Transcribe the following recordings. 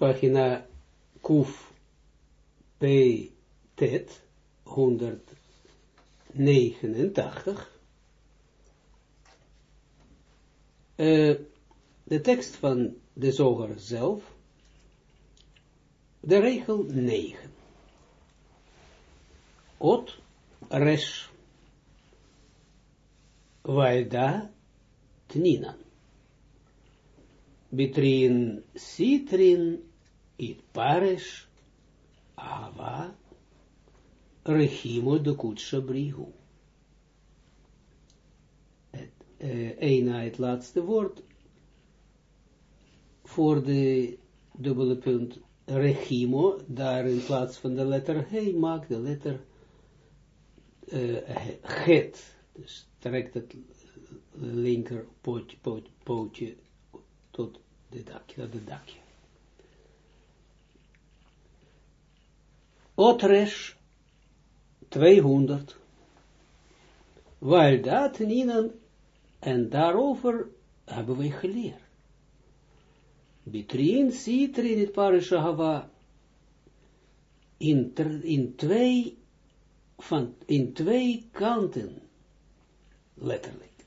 pagina Kuf P. Tet, 189. Uh, de tekst van de zoger zelf, de regel 9. Ot resh vaida tninan. Bitrin sitrin it paresh ava rechimo de kutsha brihu. Het, uh, het laatste woord voor de dubbele punt regimo, daar in plaats van de letter he, maakt de letter uh, het. Dus trekt het linker pootje, pootje, pootje tot de dakje, de dakje. Otresh 200. Waar dat en daarover hebben wij geleerd. Bitrin, Sitrin, het Parashahava, in, in twee, van, in twee kanten, letterlijk.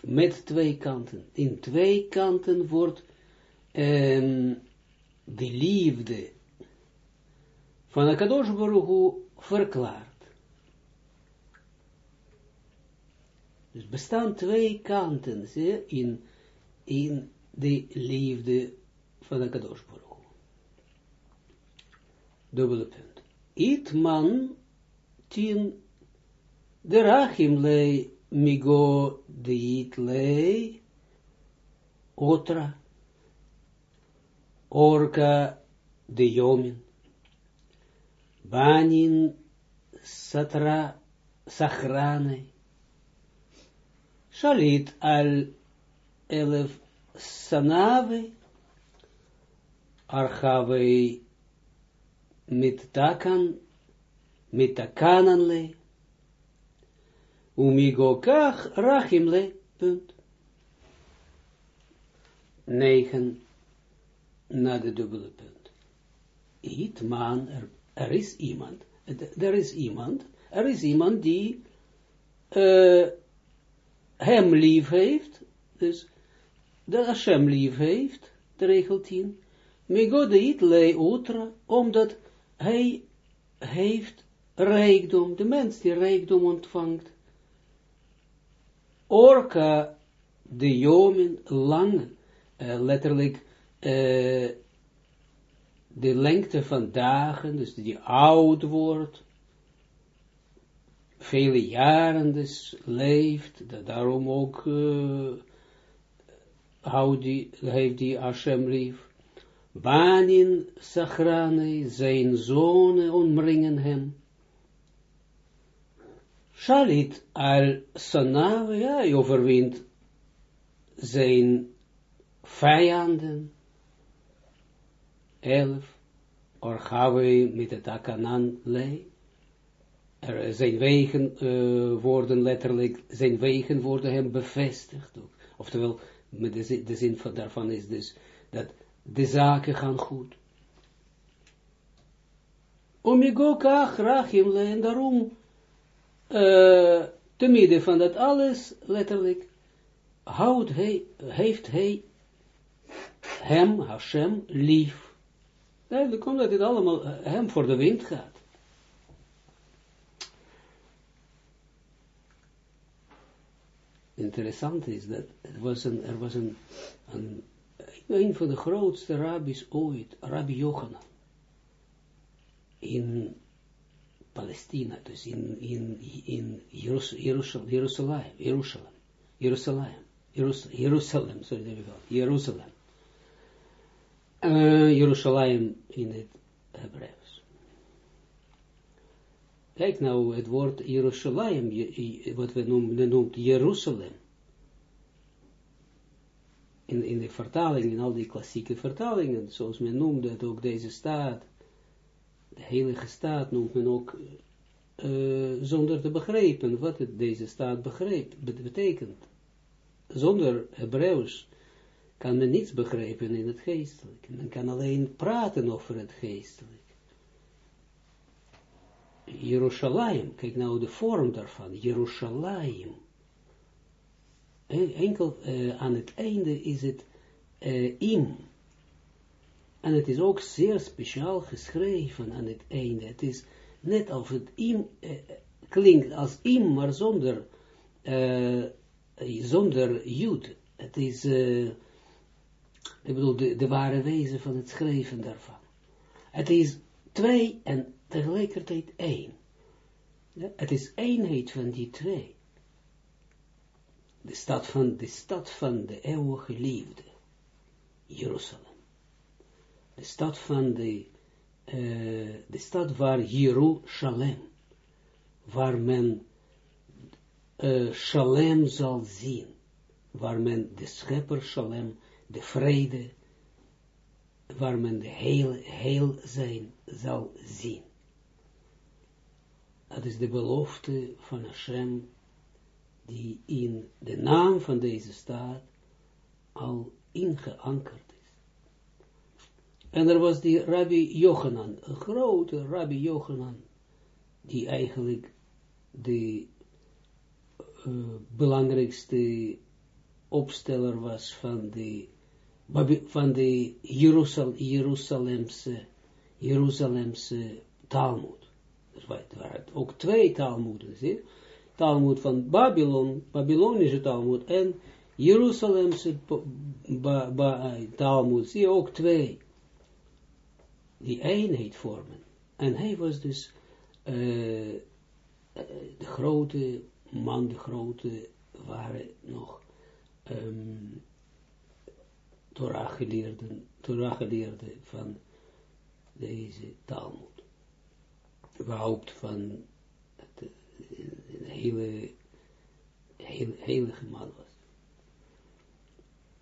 Met twee kanten. In twee kanten wordt um, de liefde van Akadosh Baruch verklaard. Dus bestaan twee kanten zie, in, in de liefde van Akadosh Baruch Dubbele punt. It man tien de rachim lei migo de it lei otra orka de jomin Banin Satra Sachrane. Shalit al elef sanave. Archave mit takan, mit takanan le. Umigo kach rachim le. Punt. Negen na de dubbele punt. It man er er is iemand, er is iemand, er is iemand die uh, hem lief heeft, dus de Hashem lief heeft, de regel 10, Megodeit lei utra, omdat hij heeft rijkdom, de mens die rijkdom ontvangt. Orka, de jomen, lang, uh, letterlijk, uh, de lengte van dagen, dus die oud wordt, vele jaren dus leeft, dat daarom ook die, heeft die Hashem lief. Banin Sachrane, zijn zonen omringen hem. Shalit al Sanav, ja, hij overwint zijn vijanden. 11, Orgawe met het akanan lei. Er zijn wegen uh, worden letterlijk, zijn wegen worden hem bevestigd. Ook. Oftewel, met de, zin, van daarvan is dus dat de zaken gaan goed. Omigoka rachim en daarom, uh, te midden van dat alles, letterlijk, houdt hij, heeft hij hem, Hashem, lief. Duidelijk dat dit allemaal uh, hem voor de wind gaat. Interessant is dat er was een, er was een, een, een van de grootste rabbis ooit, Rabbi Yochanan, in Palestina, dus in, in, in Jeruzalem, Jeruzalem, Jeruzalem, Jeruzalem, Jeruzalem, sorry, Jeruzalem uh, Jeruzalem in het Hebreeuws. Kijk nou, het woord Jeruzalem, wat we noemen, noemt Jeruzalem. In, in de vertaling, in al die klassieke vertalingen, zoals men noemde het ook deze staat, de heilige staat noemt men ook, uh, zonder te begrijpen wat het deze staat begreep, betekent. Zonder Hebreeuws kan men niets begrijpen in het geestelijk. Men kan alleen praten over het geestelijk. Jerusalem, kijk nou de vorm daarvan, Jerusalem. Enkel uh, aan het einde is het uh, im. En het is ook zeer speciaal geschreven aan het einde. Het is net als het im klinkt als im, maar zonder, zonder jud. Het is, ik bedoel, de, ware wezen van het schrijven daarvan. Het is twee en tegelijkertijd één. Het is eenheid van die twee. De stad van de, stad van de eeuwige liefde. Jeruzalem. De stad van de, uh, de stad waar Jeruzalem, waar men uh, Shalem zal zien, waar men de schepper Shalem, de vrede, waar men de heel, heel zijn zal zien. Dat is de belofte van Hashem, die in de naam van deze staat al ingeankerd is. En er was die Rabbi Yochanan, een grote Rabbi Yochanan, die eigenlijk de uh, belangrijkste opsteller was van de, van de Jeruzal, Jeruzalemse, Jeruzalemse Talmud. Er waren ook twee Talmuden, zie Talmud van Babylon, Babylonische Talmud, en Jeruzalemse Talmud, zie ook twee, die eenheid vormen. En hij was dus uh, de grote man, de grote, waren nog um, Torah geleerden van deze Talmud überhaupt van het, een hele, hele heilige man was.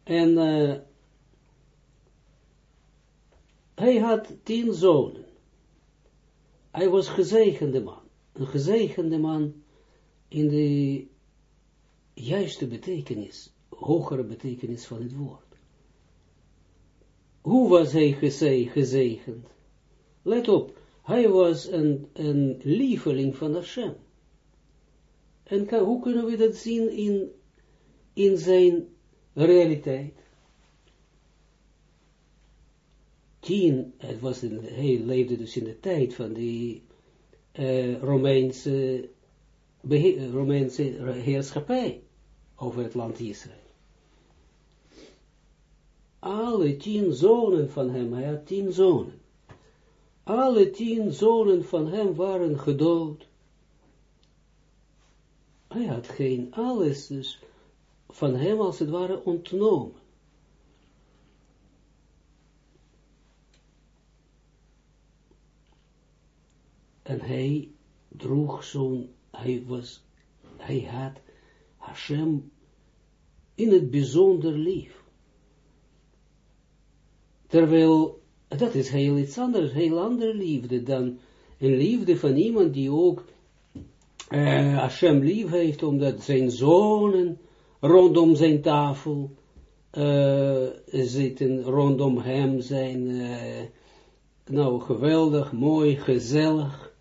En uh, hij had tien zonen. Hij was gezegende man. Een gezegende man in de juiste betekenis, hogere betekenis van het woord. Hoe was hij gezegend? Let op, hij was een, een lieveling van Hashem. En kan, hoe kunnen we dat zien in, in zijn realiteit? Tien, het was hij leefde dus in de tijd van die uh, Romeinse, Romeinse heerschappij over het land Israël. Alle tien zonen van hem, hij had tien zonen. Alle tien zonen van hem waren gedood. Hij had geen alles, dus van hem als het ware ontnomen. En hij droeg zo'n, hij was, hij had Hashem in het bijzonder lief. Terwijl dat is heel iets anders, heel andere liefde dan een liefde van iemand die ook uh, Hashem lief heeft, omdat zijn zonen rondom zijn tafel uh, zitten, rondom hem zijn, uh, nou, geweldig, mooi, gezellig.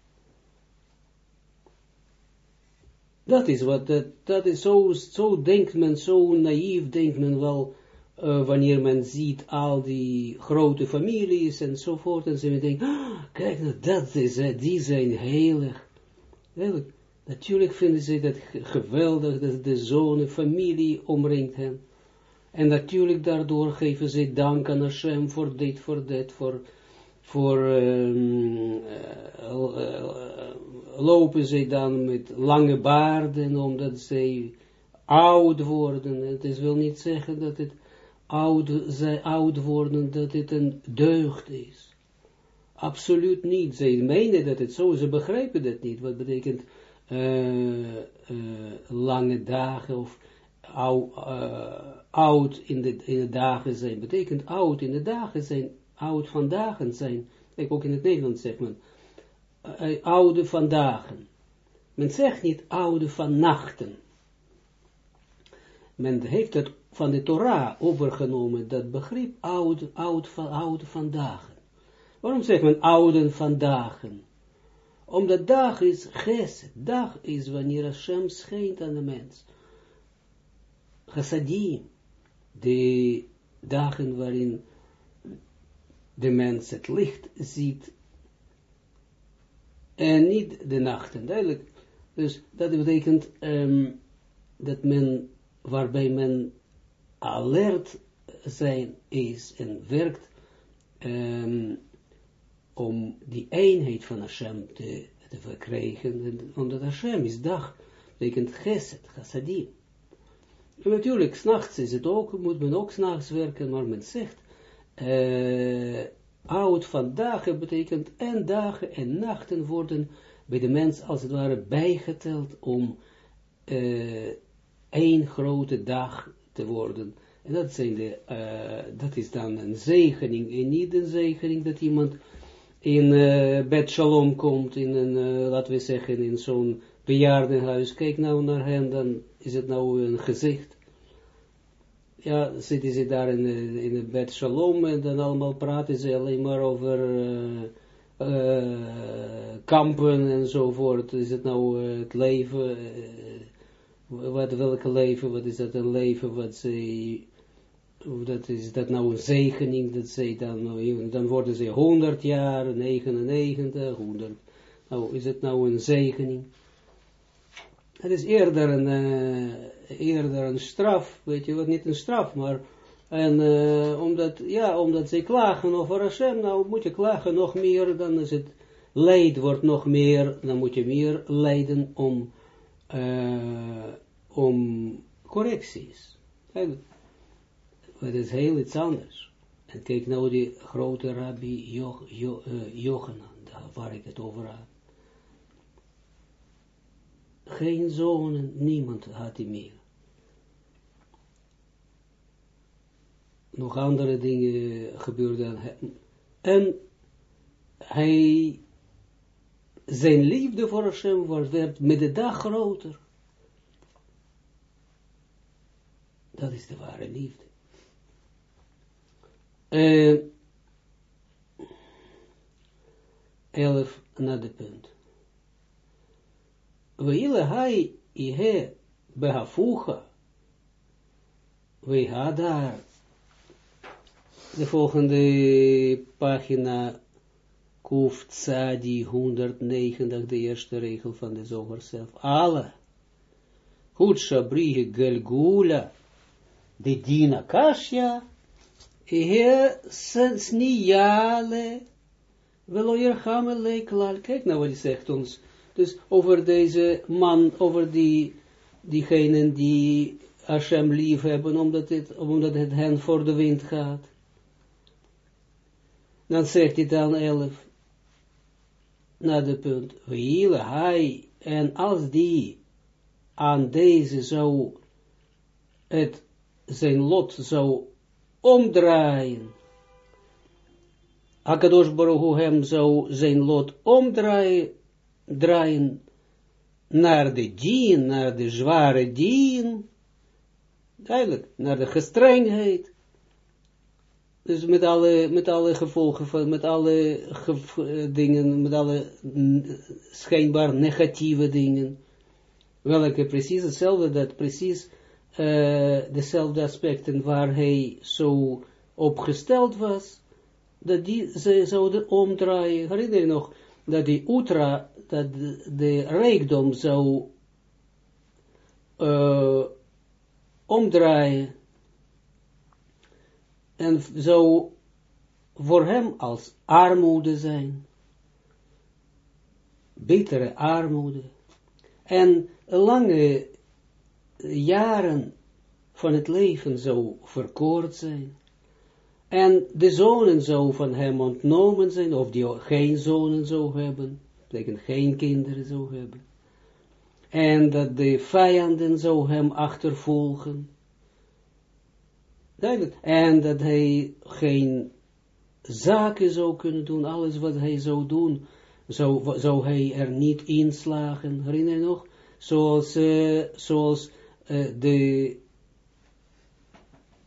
Dat is wat, dat, dat is zo, zo denkt men, zo naïef denkt men wel, uh, wanneer men ziet al die grote families enzovoort, en ze denken, ah, kijk nou, dat is, die zijn heilig. Heilig. Natuurlijk vinden ze dat geweldig, dat de zoon, familie omringt hen. En natuurlijk daardoor geven ze dank aan Hashem voor dit, voor dat, voor, voor um, uh, lopen ze dan met lange baarden, omdat ze oud worden. Het is wil niet zeggen dat het oud, zij oud worden, dat het een deugd is. Absoluut niet. Zij menen dat het zo, ze begrijpen dat niet. Wat betekent uh, uh, lange dagen of uh, oud in de, dagen zijn. Betekent oud in de dagen zijn, oud van dagen zijn. Kijk, ook in het Nederlands zegt men, oude van dagen. Men zegt niet oude van nachten. Men heeft het van de Torah overgenomen, dat begrip oud, oud, van, oud vandaag. Waarom zegt men ouden vandaag? Omdat dag is geset, dag is wanneer Hashem schijnt aan de mens. Chassadim, de dagen waarin de mens het licht ziet, en niet de nachten, duidelijk. Dus dat betekent um, dat men, waarbij men alert zijn is en werkt, um, om die eenheid van Hashem te, te verkrijgen, omdat Hashem is dag, betekent geset, chassadim. En natuurlijk, s'nachts is het ook, moet men ook s'nachts werken, maar men zegt, uh, oud van dagen betekent en dagen en nachten worden bij de mens als het ware bijgeteld om uh, één grote dag te worden. En dat, zijn de, uh, dat is dan een zegening en niet een zegening dat iemand in uh, bed shalom komt, in een, uh, laten we zeggen, in zo'n bejaardenhuis, kijk nou naar hem, dan is het nou een gezicht. Ja, zitten ze daar in, in het shalom en dan allemaal praten ze alleen maar over uh, kampen enzovoort. Is het nou het leven, wat, welke leven, wat is dat een leven wat ze dat is dat nou een zegening, dat ze dan, dan worden ze 100 jaar, 99, 100. Nou, is het nou een zegening? Het is eerder een, uh, eerder een straf, weet je wat, niet een straf, maar en uh, omdat, ja, omdat ze klagen over Hashem, nou moet je klagen nog meer, dan is het leid wordt nog meer, dan moet je meer lijden om, uh, om correcties. En, het is heel iets anders. En kijk nou die grote rabbi jo, jo, uh, Jochanan, waar ik het over had. Geen zonen, niemand had hij meer. Nog andere dingen gebeurden. En hij, zijn liefde voor Hashem werd met de dag groter. Dat is de ware liefde. Uh, elf na de punt. Weile hai ihe behafucha. We daar de volgende pagina Kuf Tzadi 190, de eerste regel van de zomer zelf. Alle. Goed, Shabrige Gelgula, de Dina Kashya, ni jale, Veloyer Hamele klaar. Kijk nou wat hij zegt ons. Dus over deze man, over die, diegenen die Hashem lief hebben, omdat het, omdat het hen voor de wind gaat. Dan zegt hij dan 11 naar de punt Wiele, hij en als die aan deze zou het zijn lot zou omdraaien, Akadosh Baruch hem zou zijn lot omdraaien, draaien naar de dien, naar de zware dien, duidelijk, naar de gestrengheid, dus met alle, met alle gevolgen van, met alle dingen, met alle schijnbaar negatieve dingen, welke precies hetzelfde, dat precies uh, dezelfde aspecten waar hij zo opgesteld was, dat die ze zouden omdraaien. Herinner je nog dat die ultra, dat de, de rijkdom zou uh, omdraaien en zou voor hem als armoede zijn. Betere armoede. En lange jaren van het leven zou verkoord zijn. En de zonen zou van hem ontnomen zijn, of die geen zonen zou hebben, betekent geen kinderen zou hebben. En dat de vijanden zou hem achtervolgen. En dat hij geen zaken zou kunnen doen, alles wat hij zou doen, zou, zou hij er niet inslagen. Herinner je nog? Zoals, uh, zoals uh, de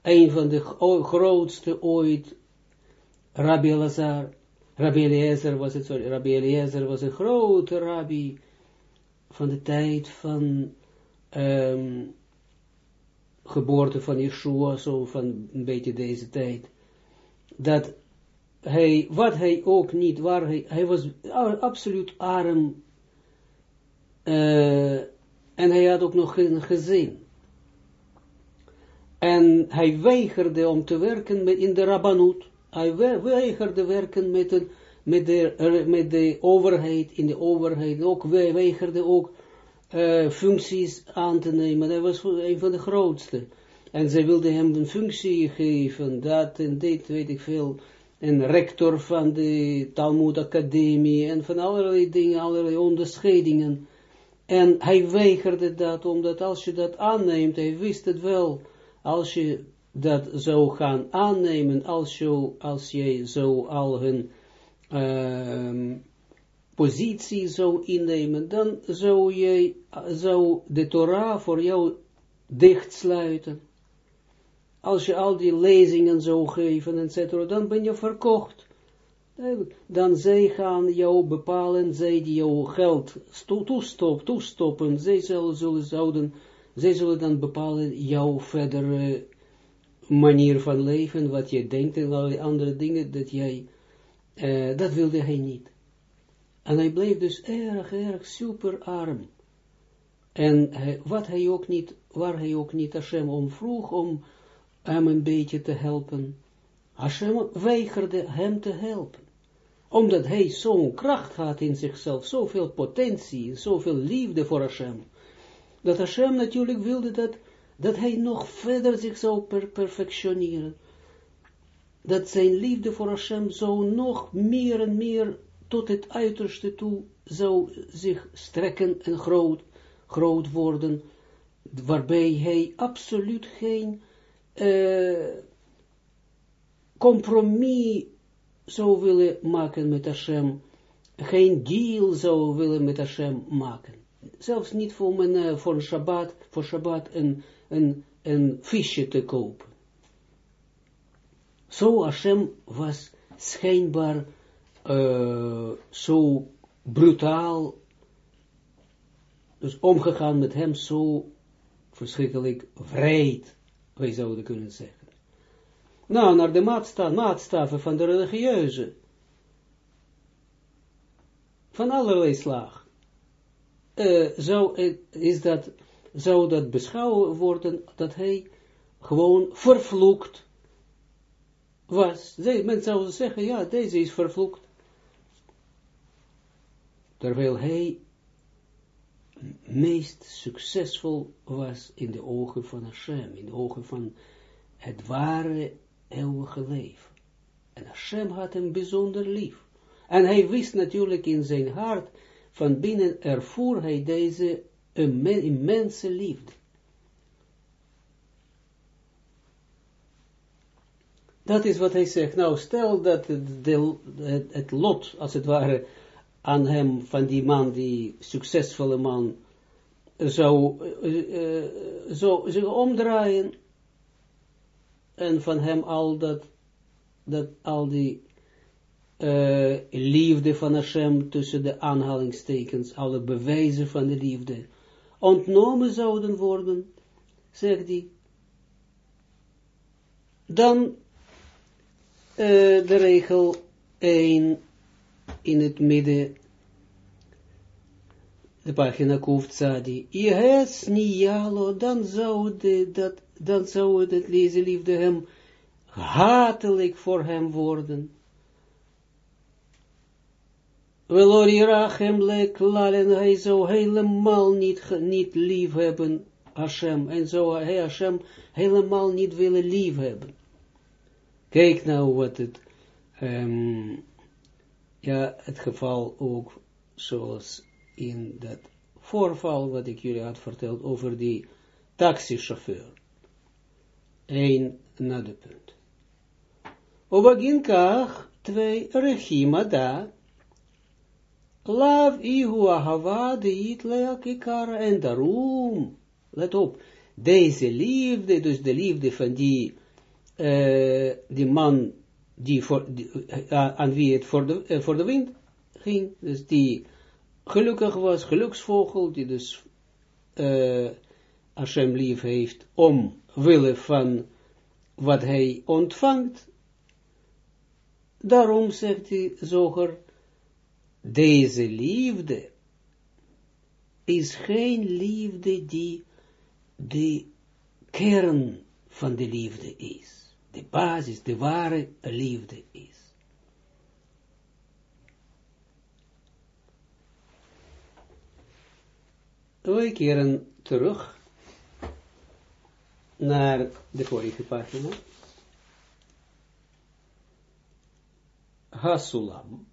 een van de grootste ooit, Rabbi Elazar, Rabbi Eliezer was het, sorry, Rabbi Eliezer was een grote rabbi van de tijd van um, geboorte van Yeshua, zo van een beetje deze tijd, dat hij, wat hij ook niet, waar hij, hij was absoluut arm, uh, en hij had ook nog geen gezin. En hij weigerde om te werken met, in de Rabbanut. Hij weigerde werken met, met, de, met de overheid, in de overheid. Ook weigerde ook uh, functies aan te nemen. Hij was een van de grootste. En zij wilde hem een functie geven, dat en dit, weet ik veel. En rector van de Talmud Academie en van allerlei dingen, allerlei onderscheidingen. En hij weigerde dat, omdat als je dat aanneemt, hij wist het wel, als je dat zou gaan aannemen, als je, als je zo al hun uh, positie zou innemen, dan zou je, zou de Torah voor jou dichtsluiten. Als je al die lezingen zou geven, etc., dan ben je verkocht. Dan zij gaan jou bepalen, zij die jouw geld toestop, toestoppen, zij zullen, zullen, zouden, zij zullen dan bepalen jouw verdere manier van leven, wat je denkt en alle andere dingen, dat jij, uh, dat wilde hij niet. En hij bleef dus erg, erg super arm. En hij, wat hij ook niet, waar hij ook niet Hashem om vroeg, om hem een beetje te helpen. Hashem weigerde hem te helpen. Omdat hij zo'n kracht had in zichzelf, zoveel potentie, zoveel liefde voor Hashem. Dat Hashem natuurlijk wilde dat, dat hij nog verder zich zou per perfectioneren. Dat zijn liefde voor Hashem zou nog meer en meer tot het uiterste toe zou zich strekken en groot, groot worden, waarbij hij absoluut geen uh, compromis zou willen maken met Hashem, geen deal zou willen met Hashem maken. Zelfs niet voor, mijn, uh, voor Shabbat, voor Shabbat een, een, een visje te kopen. Zo Hashem was schijnbaar uh, zo brutaal, dus omgegaan met hem zo verschrikkelijk vreed, wij zouden kunnen zeggen. Nou, naar de maatsta maatstaven van de religieuze, van allerlei slag, uh, zou, is dat, zou dat beschouwen worden, dat hij gewoon vervloekt was. Men zou zeggen, ja, deze is vervloekt terwijl hij meest succesvol was in de ogen van Hashem, in de ogen van het ware eeuwige leven. En Hashem had hem bijzonder lief. En hij wist natuurlijk in zijn hart, van binnen ervoer hij deze immense liefde. Dat is wat hij zegt. Nou, stel dat het, het lot, als het ware, aan hem, van die man, die succesvolle man, zou, uh, zou zich omdraaien en van hem al dat, dat al die uh, liefde van Hashem tussen de aanhalingstekens, alle bewijzen van de liefde, ontnomen zouden worden, zegt hij, dan uh, de regel 1 in het midden, de pagina Kuftzadi, Jehes Niyalo, dan zou, dat, dan zou het liefde hem hatelijk voor hem worden. Velori Rachem leklal, en hij zou helemaal niet, niet lief hebben, Hashem, en zou hij Hashem helemaal niet willen lief hebben. Kijk nou wat het, um, ja, het geval ook zoals in dat voorval wat ik jullie had verteld over die taxichauffeur. Eén na de punt. Obagin kach, twee, rechima da, lav ahava de itlea kikara, en daarom, let op, deze liefde, dus de liefde van die uh, die man die voor, die, uh, aan wie het voor de, uh, voor de wind ging, dus die gelukkig was, geluksvogel, die dus uh, Hashem lief heeft, omwille van wat hij ontvangt. Daarom zegt hij zoger, deze liefde is geen liefde die de kern van de liefde is. De basis, de ware liefde is. We keren terug naar de vorige pagina. Hasulam.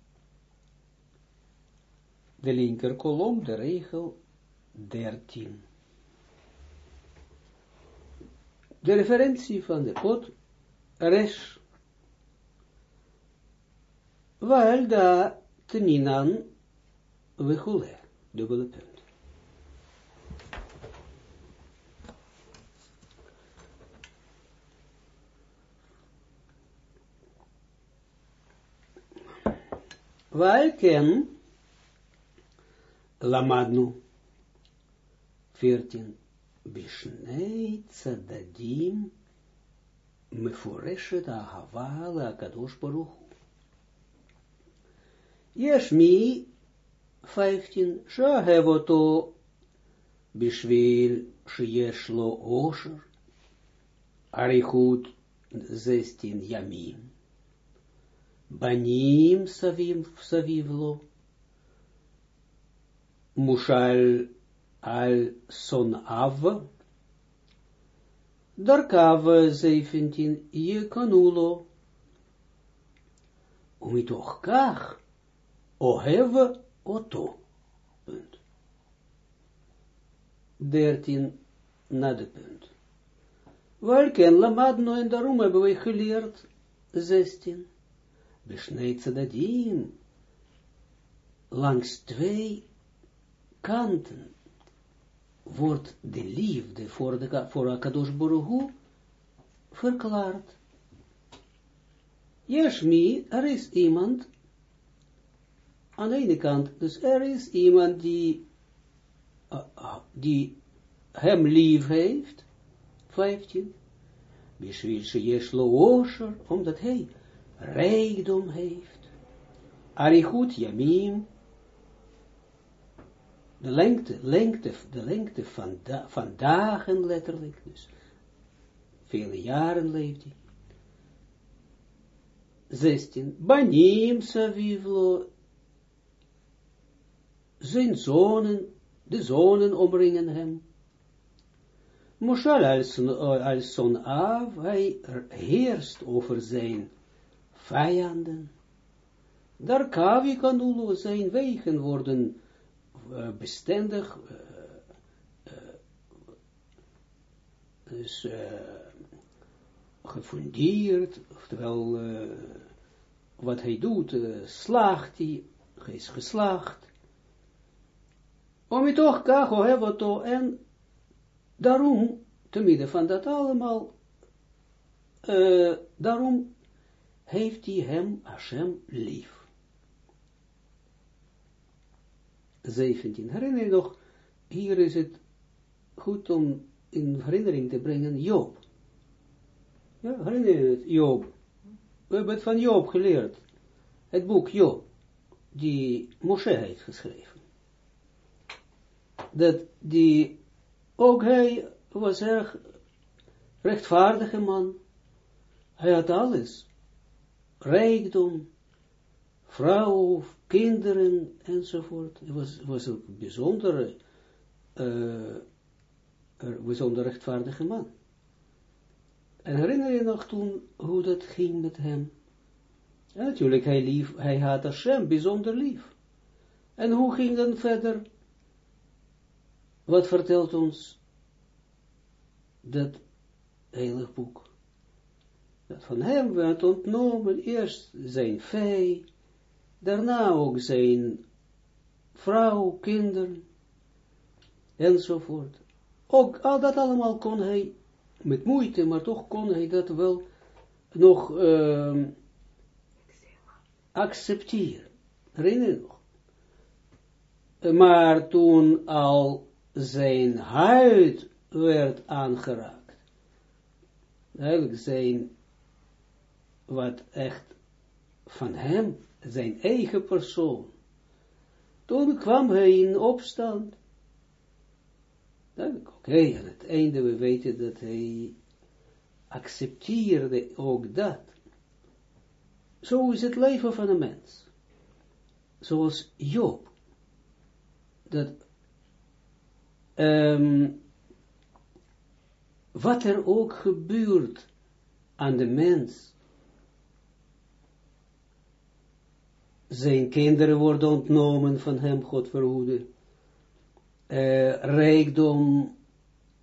De linker kolom, de regel 13. De referentie van de pot resh. Wel da teninan vechule. Dubbele punt. Wij ken lamadnu 14 bishnei tzadadim mefureshet ahava kadosh baruch יש מי 15 שאהב אותו בשביל שיש לו אושר, אריכות 16 ימים, בנים סביב, סביב לו, מושל al sonav, darkav 17, je kanulo, umitoch kach, ohev oto. Punt. 13 na de punt. Welken lamadno en daarom hebben wij geleerd, 16, besneed tzadadim, langs twee kanten, wordt de liefde voor, de, voor Akadosh Baruch verklaard. Yeshmi, er is iemand, aan de ene kant, dus er is iemand die, die hem lief heeft, 15, Bishvil Sheyeshlo Osher, omdat hij rijkdom heeft, Arichut Yamim, de lengte, lengte, de lengte van, da, van dagen letterlijk, dus vele jaren leeft hij. 16. Banim savivlo, zijn zonen, de zonen omringen hem. Moshal als, als af, hij heerst over zijn vijanden. Daar kavi kan zijn wegen worden bestendig, uh, dus gefundeerd, oftewel wat hij doet, slaagt hij, hij is geslaagd. Om je toch kago hebben en daarom, te midden van dat allemaal, daarom heeft hij hem, Hashem, lief. 17. Herinner je nog, hier is het goed om in herinnering te brengen Job. Ja, herinner je het, Job. We hebben het van Job geleerd. Het boek Job, die Moshe heeft geschreven. Dat die, ook hij was erg rechtvaardige man. Hij had alles. Rijkdom, vrouw, kinderen, enzovoort. Het was, was een bijzondere, uh, bijzonder rechtvaardige man. En herinner je nog toen hoe dat ging met hem? Natuurlijk, hij, lief, hij had Hashem bijzonder lief. En hoe ging dan verder? Wat vertelt ons dat heilig boek? Dat van hem werd ontnomen eerst zijn vee, daarna ook zijn vrouw, kinderen, enzovoort. Ook al dat allemaal kon hij, met moeite, maar toch kon hij dat wel nog uh, accepteren. Herinner je nog? Maar toen al zijn huid werd aangeraakt, eigenlijk zijn wat echt van hem, zijn eigen persoon, toen kwam hij in opstand. Oké, okay, aan het einde we weten dat hij accepteerde ook dat. Zo is het leven van een mens. Zoals Job. Dat um, wat er ook gebeurt aan de mens, zijn kinderen worden ontnomen van hem, God verhoede, uh, rijkdom,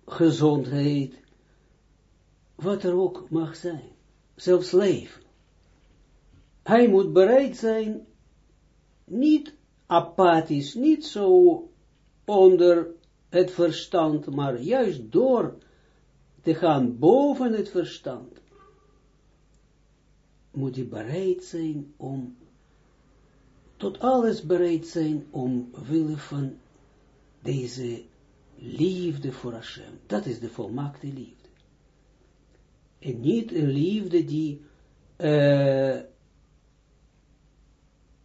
gezondheid, wat er ook mag zijn, zelfs leven. Hij moet bereid zijn, niet apathisch, niet zo onder het verstand, maar juist door te gaan boven het verstand, moet hij bereid zijn om, tot alles bereid zijn om willen van deze liefde voor Hashem. Dat is de volmaakte liefde. En niet een liefde die uh,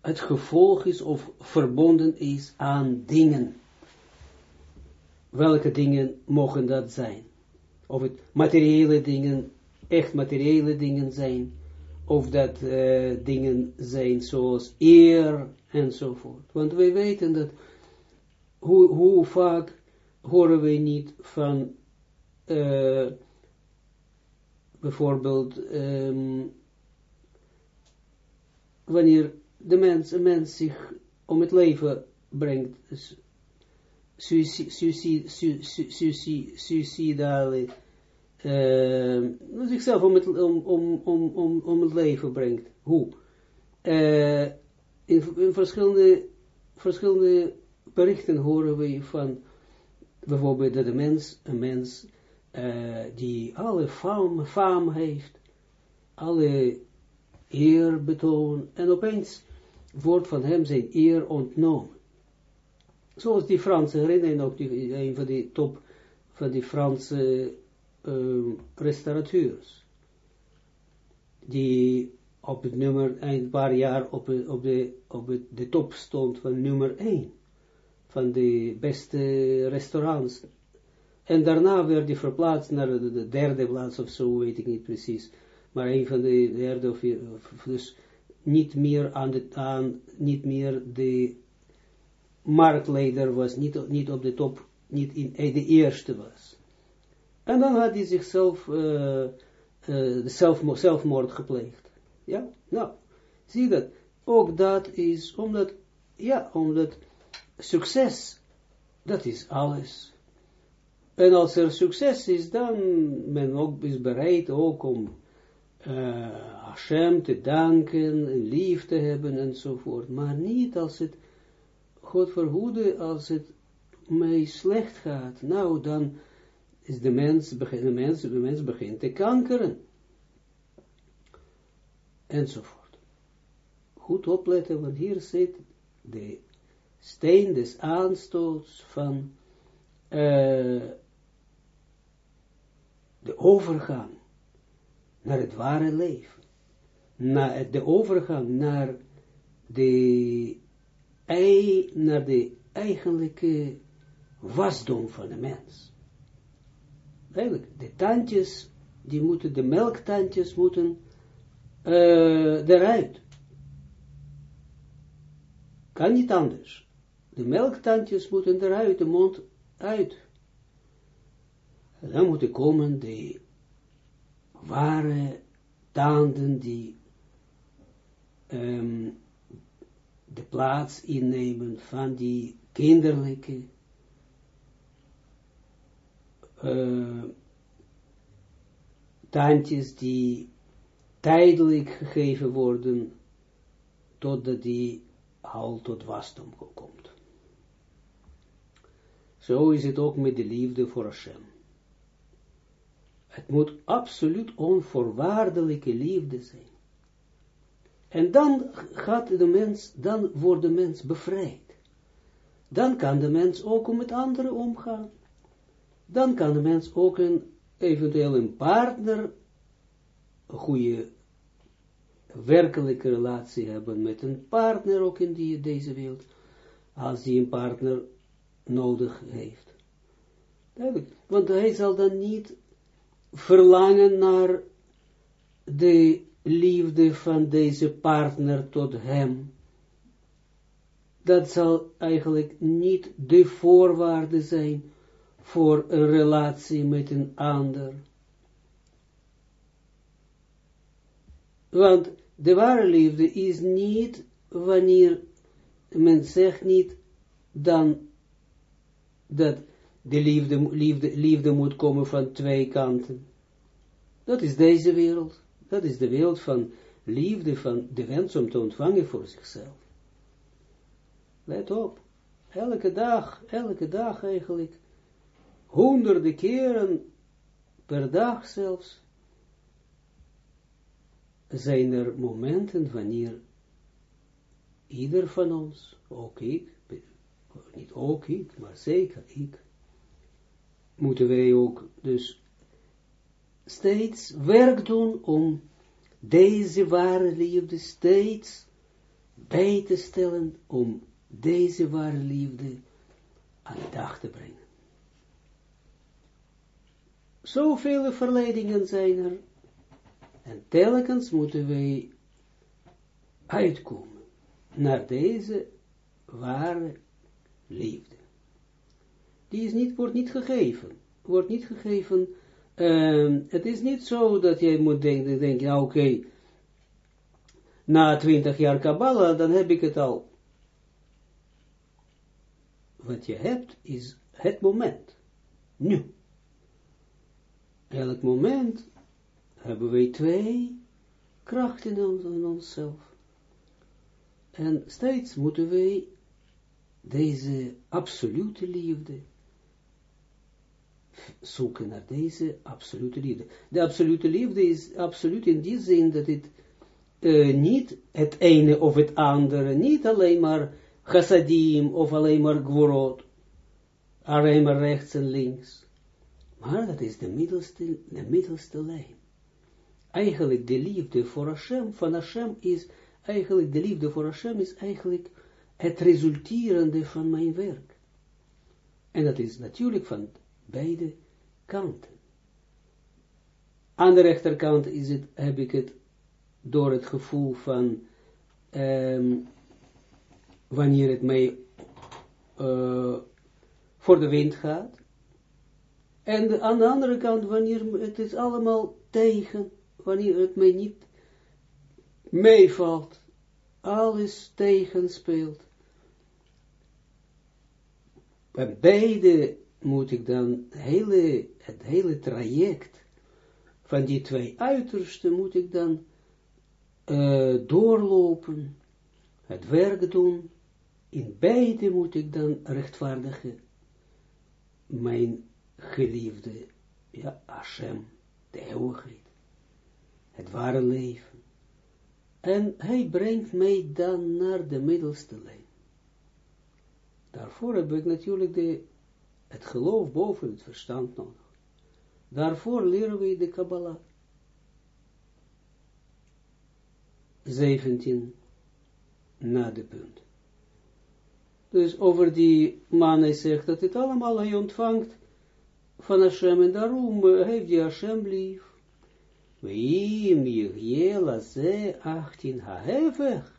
het gevolg is of verbonden is aan dingen. Welke dingen mogen dat zijn? Of het materiële dingen, echt materiële dingen zijn, of dat uh, dingen zijn zoals eer enzovoort. Want wij weten dat, hoe, hoe vaak horen we niet van, uh, bijvoorbeeld, um, wanneer de mens, een mens zich om het leven brengt, suicidale, uh, zichzelf om het, om, om, om, om, leven brengt. Hoe? Uh, in, verschillende, verschillende berichten horen we van bijvoorbeeld dat de mens, een mens uh, die alle faam, faam heeft, alle eer betoon, en opeens wordt van hem zijn eer ontnomen. Zoals die Franse, herinner je nog, die, een van die top van die Franse uh, restaurateurs, die op het nummer, een paar jaar op, op, de, op het, de top stond van nummer 1 van de beste restaurants. En daarna werd hij verplaatst naar de, derde plaats of zo, weet ik niet precies. Maar een van de derde of, of dus niet meer aan de, aan, niet meer de marktleider was, niet, niet op de top, niet in, eh, de eerste was. En dan had hij zichzelf uh, zelfmoord, zelfmoord gepleegd. Ja, nou, zie dat. Ook dat is, omdat, ja, omdat succes, dat is alles. En als er succes is, dan men ook is bereid ook om uh, Hashem te danken, en lief te hebben enzovoort. Maar niet als het God verhoede als het mij slecht gaat. Nou, dan is de mens, de mens, de mens begint te kankeren. Enzovoort. Goed opletten, want hier zit de steen des aanstoots van uh, de overgang naar het ware leven. Naar de overgang naar de naar de eigenlijke wasdom van de mens. Eigenlijk, de tandjes, die moeten, de melktandjes moeten uh, eruit. Kan niet anders. De melktandjes moeten eruit, de mond uit. Dan moeten komen de ware tanden die um, de plaats innemen van die kinderlijke uh, tandjes die tijdelijk gegeven worden, totdat die al tot wasdom komt. Zo is het ook met de liefde voor Hashem. Het moet absoluut onvoorwaardelijke liefde zijn. En dan gaat de mens, dan wordt de mens bevrijd. Dan kan de mens ook met anderen omgaan. Dan kan de mens ook een, eventueel een partner, een goede werkelijke relatie hebben met een partner ook in die, deze wereld, als die een partner nodig heeft. Want hij zal dan niet verlangen naar de liefde van deze partner tot hem. Dat zal eigenlijk niet de voorwaarde zijn voor een relatie met een ander. Want de ware liefde is niet wanneer men zegt niet dan dat de liefde, liefde, liefde moet komen van twee kanten. Dat is deze wereld. Dat is de wereld van liefde, van de wens om te ontvangen voor zichzelf. Let op. Elke dag, elke dag eigenlijk, honderden keren per dag zelfs, zijn er momenten wanneer ieder van ons, ook ik, niet ook ik, maar zeker ik, moeten wij ook dus steeds werk doen om deze ware liefde steeds bij te stellen, om deze ware liefde aan de dag te brengen. Zoveel verleidingen zijn er, en telkens moeten wij uitkomen naar deze ware liefde. Die is niet, wordt niet gegeven, wordt niet gegeven uh, het is niet zo dat jij moet denken, denk, nou oké, na twintig jaar Kabbalah, dan heb ik het al. Wat je hebt, is het moment. Nu. Elk moment hebben wij twee krachten in onszelf. En steeds moeten wij deze absolute liefde zoeken naar deze absolute liefde. De absolute liefde is absoluut in die zin dat het uh, niet het ene of het andere, niet alleen maar chassadim of alleen maar gvorot, alleen maar rechts en links, maar dat is de middelste, de middelste lijn. Eigenlijk de liefde voor Hashem, van Hashem is, eigenlijk de liefde voor Hashem is eigenlijk het resulterende van mijn werk. En dat is natuurlijk van beide kanten. Aan de rechterkant is het, heb ik het door het gevoel van um, wanneer het mij uh, voor de wind gaat. En aan de andere kant, wanneer het is allemaal tegen, wanneer het mij niet meevalt, alles tegenspeelt. Bij beide moet ik dan hele, het hele traject van die twee uitersten moet ik dan uh, doorlopen, het werk doen, in beide moet ik dan rechtvaardigen mijn geliefde, ja, Hashem, de eeuwigheid, het ware leven. En hij brengt mij dan naar de middelste lijn. Daarvoor heb ik natuurlijk de het geloof boven het verstand nodig. Daarvoor leren we de Kabbalah. 17 na de punt. Dus over die man, hij zegt dat het allemaal hij ontvangt van Hashem en daarom heeft hij Hashem lief. Weim yigye ze 18 hahevech.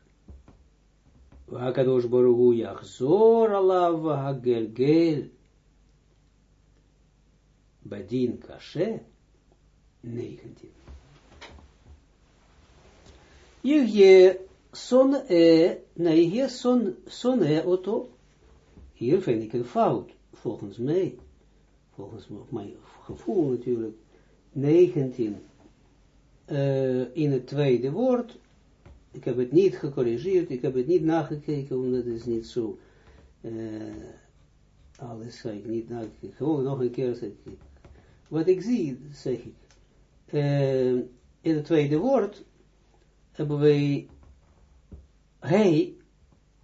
Wakadosh Baruch Hu yachzor alav hagelgel Badin Kashe, 19. Je son e, nee, hier son, son e auto. Hier vind ik een fout, volgens mij. Volgens mijn gevoel natuurlijk. 19. Uh, in het tweede woord. Ik heb het niet gecorrigeerd, ik heb het niet nagekeken, omdat het is niet zo. Uh, alles ga ik niet nagekeken. Gewoon nog een keer zeg ik wat ik zie, zeg ik. uh, in het tweede woord, hebben wij hij,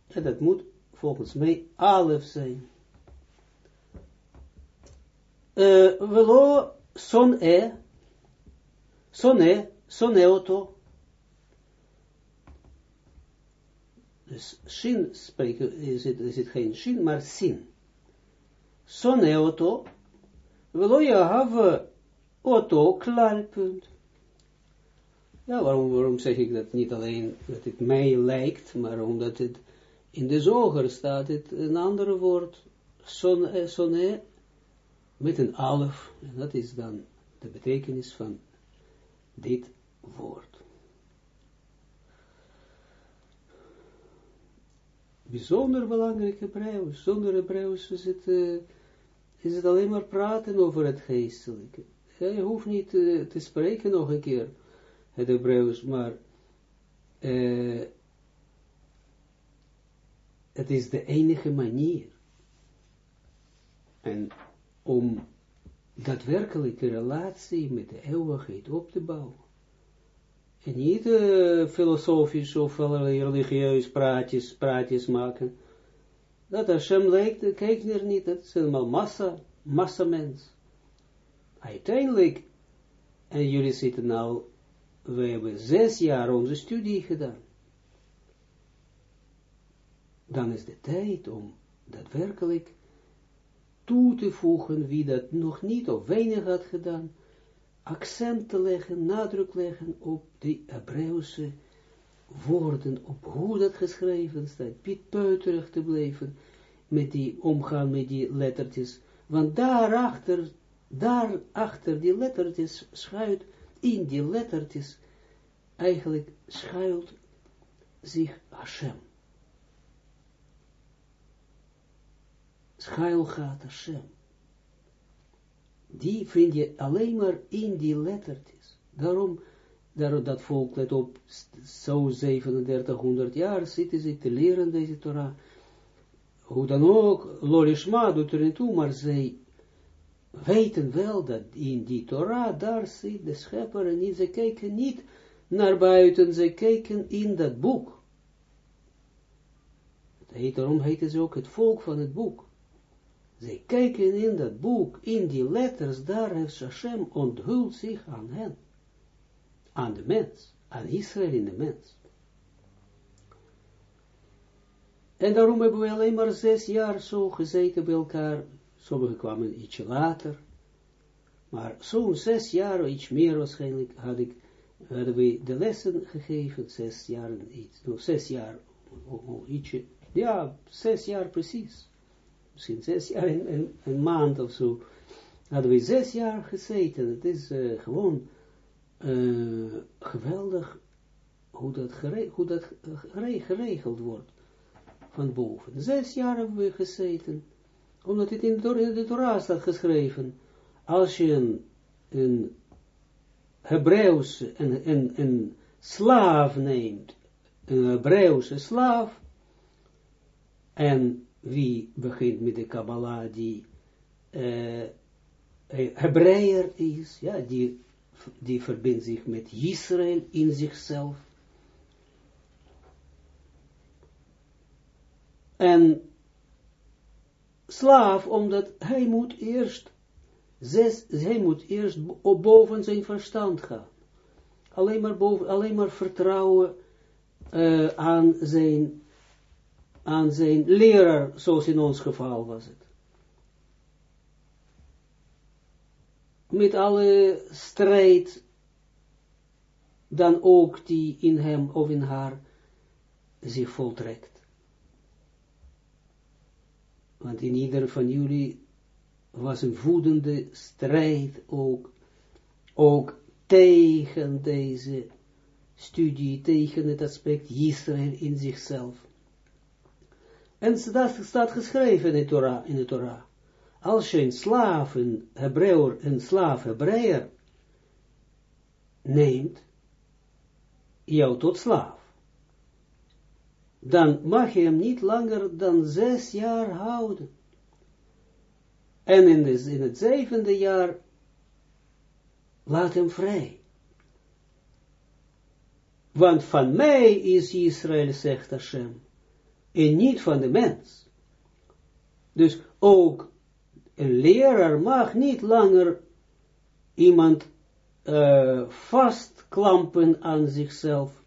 en dat moet volgens mij alef zijn. Velo son e, son e, son. Dus shin spreken, is het, is het geen shin, maar sin. Son auto, velo je have auto klalpunt. Ja, waarom, waarom zeg ik dat niet alleen dat het mij lijkt, maar omdat het in de zoger staat het een ander woord, sonne, sonne met een alf, en dat is dan de betekenis van dit woord. Bijzonder belangrijk Hebreeuws. Zonder Hebreeuws is het, uh, is alleen maar praten over het geestelijke. Je hoeft niet uh, te spreken nog een keer het Hebreeuws, maar uh, het is de enige manier. En om daadwerkelijke relatie met de eeuwigheid op te bouwen. En niet uh, filosofisch of religieus praatjes, praatjes maken. Dat Hashem lijkt, kijk er niet, dat is helemaal massa, massa mens. Uiteindelijk, en jullie zitten nou we hebben zes jaar onze studie gedaan. Dan is de tijd om daadwerkelijk toe te voegen wie dat nog niet of weinig had gedaan, accent te leggen, nadruk leggen op die Hebreeuwse woorden, op hoe dat geschreven staat, Piet Peuterig te blijven, met die omgaan met die lettertjes, want daarachter, daarachter die lettertjes schuilt in die lettertjes eigenlijk schuilt zich Hashem. Schuil gaat Hashem. Die vind je alleen maar in die lettertjes. Daarom, daarom dat volk, let op, zo 3700 jaar zitten ze te leren deze Torah. Hoe dan ook, Lorishma doet er niet toe, maar zij weten wel dat in die Torah, daar zit de schepper en ze kijken niet naar buiten, ze kijken in dat boek. Daarom heet het ook het volk van het boek. Ze kijken in dat boek, in die letters, daar heeft Hashem onthuld zich aan hen. Aan de mens, aan Israël in de mens. En daarom hebben we alleen maar zes jaar zo gezeten bij elkaar, Sommigen kwamen ietsje later. Maar zo'n zes jaar, iets meer waarschijnlijk, had hadden we de lessen gegeven, zes jaar iets, nog zes jaar, of, ietsje, ja, zes jaar precies. Misschien zes jaar en een, maand of zo. Hadden we zes jaar gezeten. Het is uh, gewoon uh, geweldig hoe dat, hoe dat geregeld wordt van boven. Zes jaar hebben we gezeten omdat het in de, in de Torah staat geschreven, als je een, een Hebreeuwse, een, een, een slaaf neemt, een Hebreeuwse slaaf, en wie begint met de Kabbalah, die uh, Hebreer is, ja, die, die verbindt zich met Israël in zichzelf. En slaaf, omdat hij moet eerst, zes, hij moet eerst boven zijn verstand gaan. Alleen maar, boven, alleen maar vertrouwen uh, aan, zijn, aan zijn leraar, zoals in ons geval was het. Met alle strijd, dan ook die in hem of in haar zich voltrekt. Want in ieder van jullie was een voedende strijd ook, ook tegen deze studie, tegen het aspect Israël in zichzelf. En dat staat geschreven in de Torah. In de Torah. Als je een slaaf, een Hebreer, een slaaf Hebreer neemt, jou tot slaaf dan mag je hem niet langer dan zes jaar houden. En in, in het zevende jaar laat hem vrij. Want van mij is Israël, zegt Hashem, en niet van de mens. Dus ook een leraar mag niet langer iemand uh, vastklampen aan zichzelf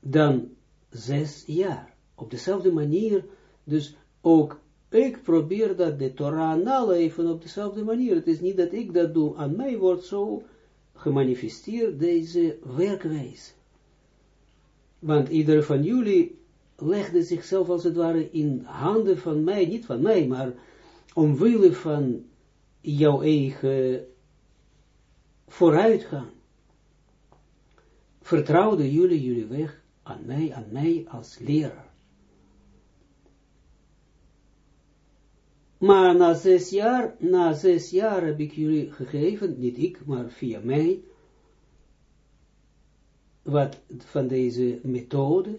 dan zes jaar. Op dezelfde manier, dus ook ik probeer dat de Torah naleven op dezelfde manier. Het is niet dat ik dat doe, aan mij wordt zo gemanifesteerd deze werkwijze. Want ieder van jullie legde zichzelf als het ware in handen van mij, niet van mij, maar omwille van jouw eigen vooruitgang. Vertrouwden jullie jullie weg aan mij, aan mij als leraar. Maar na zes jaar, na zes jaar heb ik jullie gegeven, niet ik, maar via mij, wat van deze methode.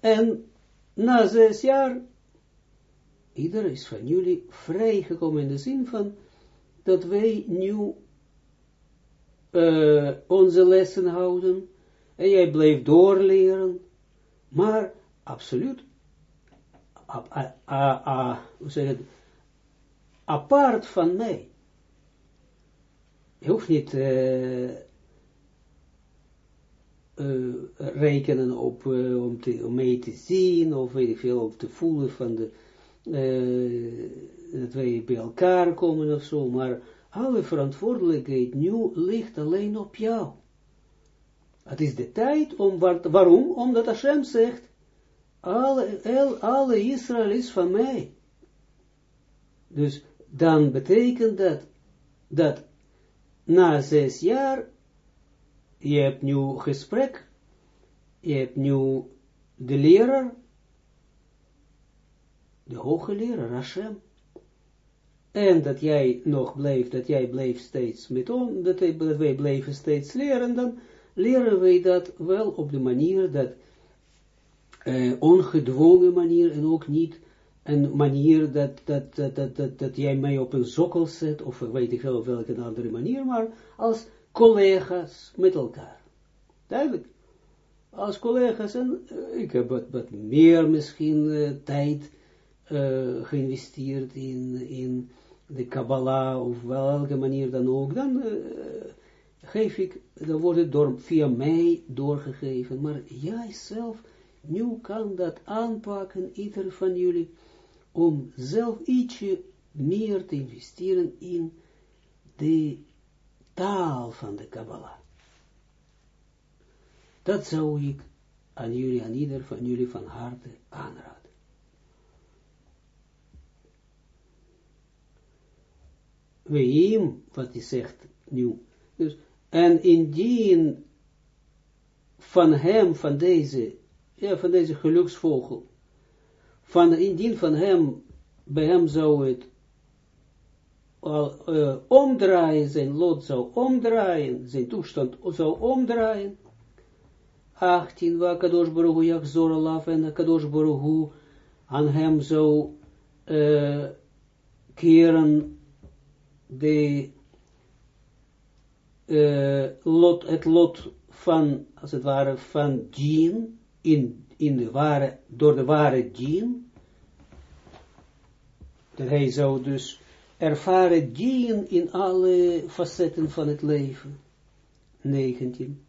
En na zes jaar, ieder is van jullie vrijgekomen in de zin van, dat wij nu uh, onze lessen houden, en jij bleef doorleren, maar absoluut a, a, a, hoe zeg het, apart van mij. Je hoeft niet uh, uh, rekenen op, uh, om, te, om mee te zien, of weet ik veel, of te voelen van de, dat wij bij elkaar komen of zo, maar alle verantwoordelijkheid nu ligt alleen op jou. Het is de tijd om, waarom? Omdat Hashem zegt, alle, alle Israël is van mij. Dus dan betekent dat, dat na zes jaar, je hebt nu gesprek, je hebt nu de leraar, de hoge leraar, Hashem, en dat jij nog bleef, dat jij bleef steeds met ons, dat, wij bleven steeds leren, dan leren wij dat wel op de manier dat uh, ongedwongen manier en ook niet een manier dat, dat, dat, dat, jij mij op een sokkel zet, of weet ik wel welke andere manier, maar als collega's met elkaar. Duidelijk. Als collega's, en uh, ik heb wat, wat meer misschien uh, tijd uh, geïnvesteerd in, in de Kabbalah, of welke manier dan ook, dan geef ik, dan wordt het door, via mij doorgegeven, maar jij zelf nu kan dat aanpakken, ieder van jullie, om zelf ietsje meer te investeren in de taal van de Kabbalah. Dat zou ik aan jullie, aan ieder van jullie van harte aanraden. Weim, wat hij zegt nu, dus, en indien van hem, van deze ja, van deze geluksvogel, van indien van hem, bij hem zou het uh, omdraaien, zijn lot zou omdraaien, zijn toestand zou omdraaien. 18, waar Kadosh Baruch Yachzor en Kadosh Baruch aan hem zou keren de uh, lot, het lot van, als het ware, van Jean, in, in de ware, door de ware dien, dat hij zou dus ervaren dien in alle facetten van het leven. 19.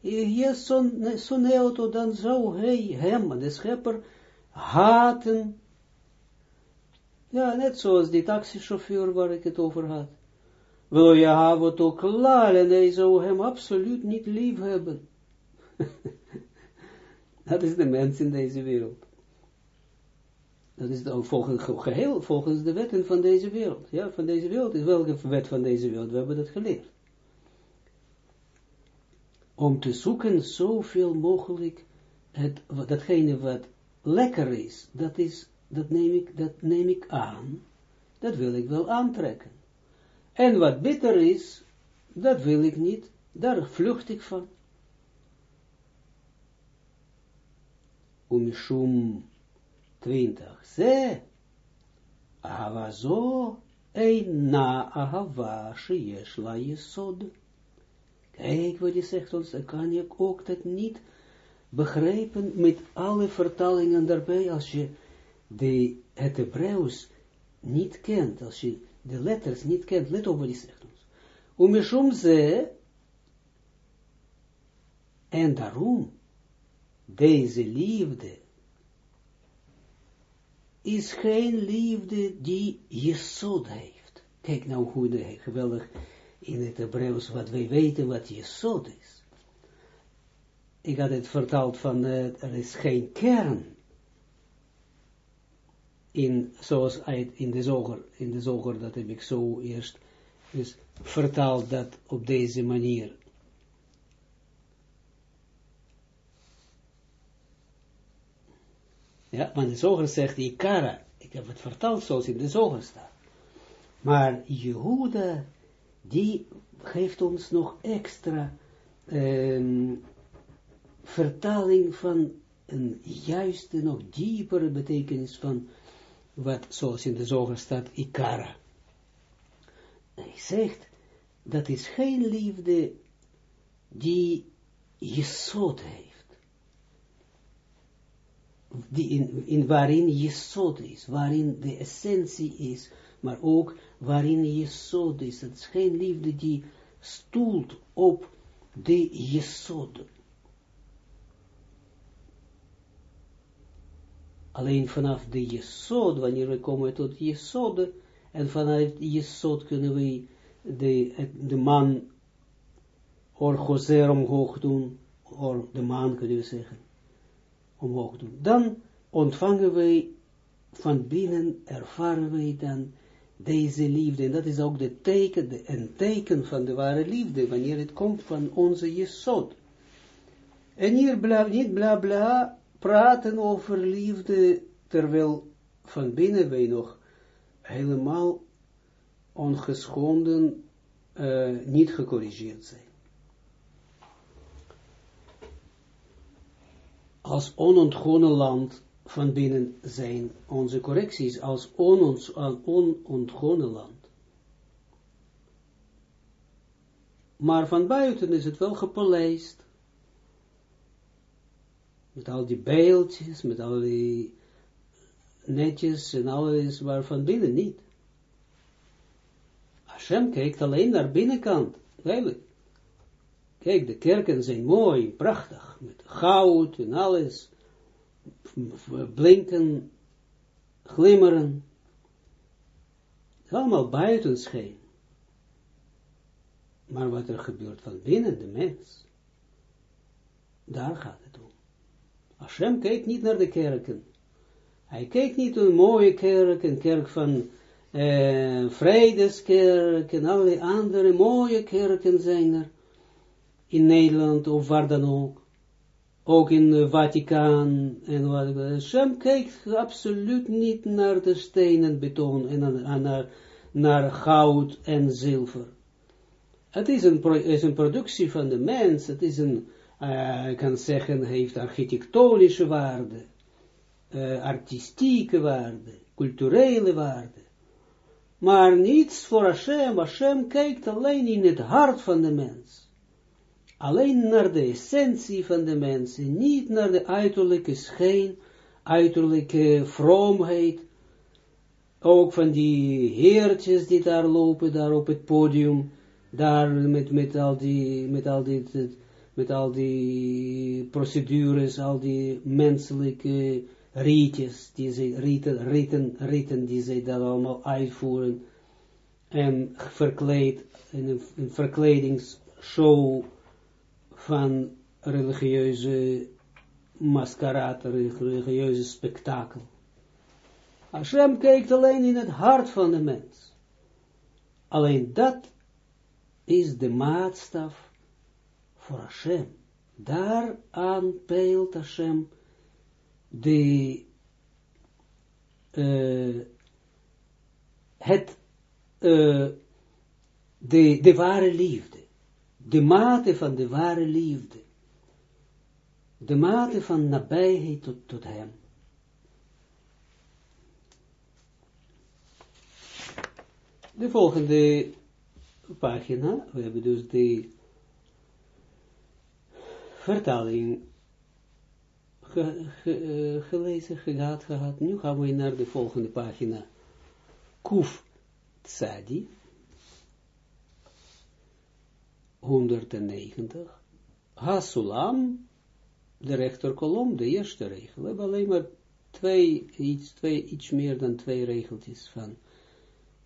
Yes, zo'n zo auto, dan zou hij hem, de schepper, haten. Ja, net zoals die taxichauffeur waar ik het over had. Wil je hebben ook klaar en hij zou hem absoluut niet lief hebben. Dat is de mens in deze wereld. Dat is dan volgens, geheel volgens de wetten van deze wereld. Ja, van deze wereld is welke wet van deze wereld? We hebben dat geleerd. Om te zoeken zoveel mogelijk het, datgene wat lekker is, dat is, dat neem ik, dat neem ik aan. Dat wil ik wel aantrekken. En wat bitter is, dat wil ik niet, daar vlucht ik van. umishum 20. Ze, ava zo, na ahava sheyesh la yesod. Kijk wat je zegt ons, dan kan je ook dat niet begrijpen met alle vertalingen daarbij, als je de, het Hebreeuws niet kent, als je de letters niet kent, let op wat hij zegt ons. Umeshum ze, en daarom, deze liefde, is geen liefde die Jesod heeft. Kijk nou hoe geweldig in het Hebreeuws, wat wij weten wat Jesod is. Ik had het vertaald van, uh, er is geen kern in, zoals in de zoger, in de zoger, dat heb ik zo eerst dus vertaald dat op deze manier. Ja, maar de zoger zegt Ikara, ik heb het vertaald zoals in de zoger staat. Maar Jehuda, die geeft ons nog extra um, vertaling van een juiste, nog diepere betekenis van wat zoals in de zoger staat, Ikara. Hij zegt, dat is geen liefde die Jesod heeft. Die in, in waarin Jesod is, waarin de essentie is, maar ook waarin Jesod is. Het is geen liefde die stoelt op de Jesod. Alleen vanaf de Jesod, wanneer we komen tot Jesod, en vanuit Jesod kunnen we de, de man orgozer omhoog doen, of de man kunnen we zeggen, Dan ontvangen wij van binnen, ervaren wij dan deze liefde, en dat is ook de teken, de, een teken van de ware liefde, wanneer het komt van onze Jesod. En hier bla, niet bla bla, praten over liefde, terwijl van binnen wij nog helemaal ongeschonden, uh, niet gecorrigeerd zijn. Als onontgonnen land van binnen zijn onze correcties, als onontgonnen land. Maar van buiten is het wel gepolijst met al die beeldjes, met al die netjes en alles, maar van binnen niet. Hashem kijkt alleen naar binnenkant, duidelijk. Kijk, de kerken zijn mooi, prachtig, met goud en alles, blinken, glimmeren. Allemaal buitenschijn. Maar wat er gebeurt van binnen de mens, daar gaat het om. Hashem kijkt niet naar de kerken. Hij kijkt niet naar een mooie kerk, een kerk van uh, Vredeskerk en allerlei andere mooie kerken zijn er. In Nederland of waar dan ook. Ook in de Vaticaan en wat. Hashem kijkt absoluut niet naar de stenen beton en naar, naar goud en zilver. Het is een, is een productie van de mens, het is een uh, kan zeggen, heeft architectonische waarde, uh, artistieke waarde, culturele waarde. Maar niets voor Hashem. Hashem kijkt alleen in het hart van de mens. Alleen naar de essentie van de mens, niet naar de uiterlijke schijn, uiterlijke vroomheid, ook van die heertjes die daar lopen, daar op het podium, daar met, met al die, met al dit, met al die procedures, al die menselijke rietjes, die ze, rieten, rieten, rieten die ze daar allemaal uitvoeren, en verkleed, in een, een verkledingsshow van religieuze maskerade, religieuze spektakel. Hashem kijkt alleen in het hart van de mens. Alleen dat is de maatstaf voor Hashem. Daaraan peilt Hashem de, uh, het, uh, de, de ware liefde. De mate van de ware liefde. De mate van nabijheid tot, tot hem. De volgende pagina, we hebben dus de vertaling uh, gelezen, gehad, gehad. Nu gaan we naar de volgende pagina. Kuf Tzadi. 190. Hasulam, de rechterkolom, de eerste regel. We hebben alleen maar twee, iets, twee, iets meer dan twee regeltjes van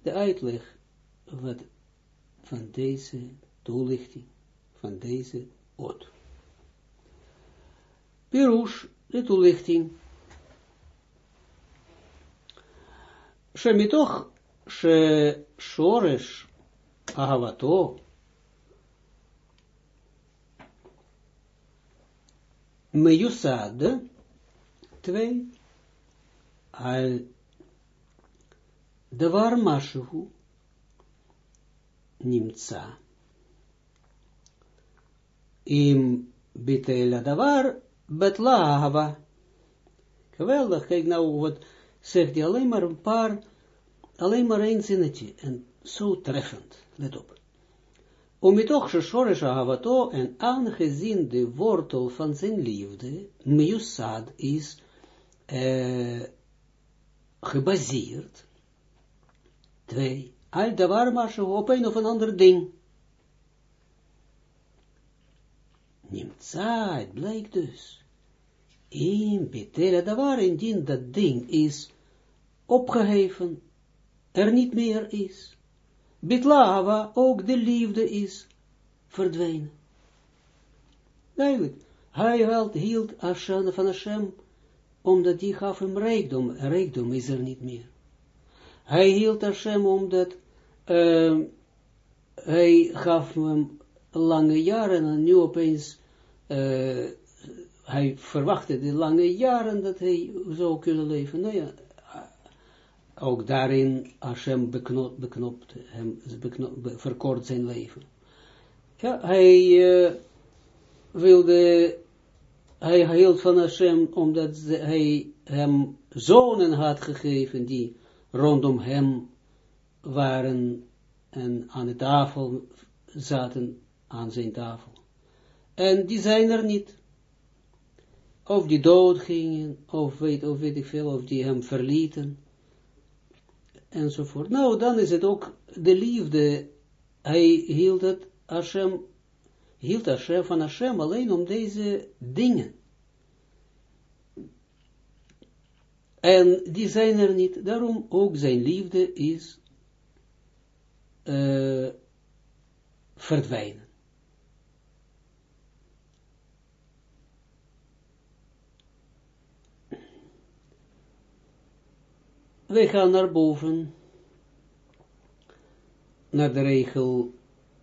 de uitleg wat, van deze toelichting, van deze oot. Pirush, de toelichting. Shemitoch, she shoresh, ahavato, Mejusad, twee, al davar mashu nimtza. Im bitela davar betla hava. Geweldig, kijk nou wat zegt hij, alleen maar een paar, alleen maar één zinnetje, en zo treffend, let op. Om het ook shorish ahavato en aangezien de wortel van zijn liefde, miusad is uh, gebaseerd, twee, al de warmasje op een of een ander ding. Nimtza, het blijkt dus, in betele de waar, indien dat ding is opgeheven, er niet meer is Bitlava, ook de liefde is verdwenen. Duidelijk. Hij hield, Hashem, van Hashem, omdat die gaf hem rijkdom. Rijkdom is er niet meer. Hij hield Hashem omdat uh, hij gaf hem lange jaren en nu opeens uh, hij verwachtte de lange jaren dat hij zou kunnen leven. Nou ja, ook daarin Hashem beknopt, hem, verkort zijn leven. Ja, hij uh, wilde, hij hield van Hashem omdat hij hem zonen had gegeven die rondom hem waren en aan de tafel zaten, aan zijn tafel. En die zijn er niet. Of die dood gingen, of weet, of weet ik veel, of die hem verlieten enzovoort. Nou, dan is het ook de liefde. Hij hield het Hashem, hield Hashem van Hashem alleen om deze dingen. En die zijn er niet, daarom ook zijn liefde is uh, verdwijnen. We gaan naar boven, naar de regel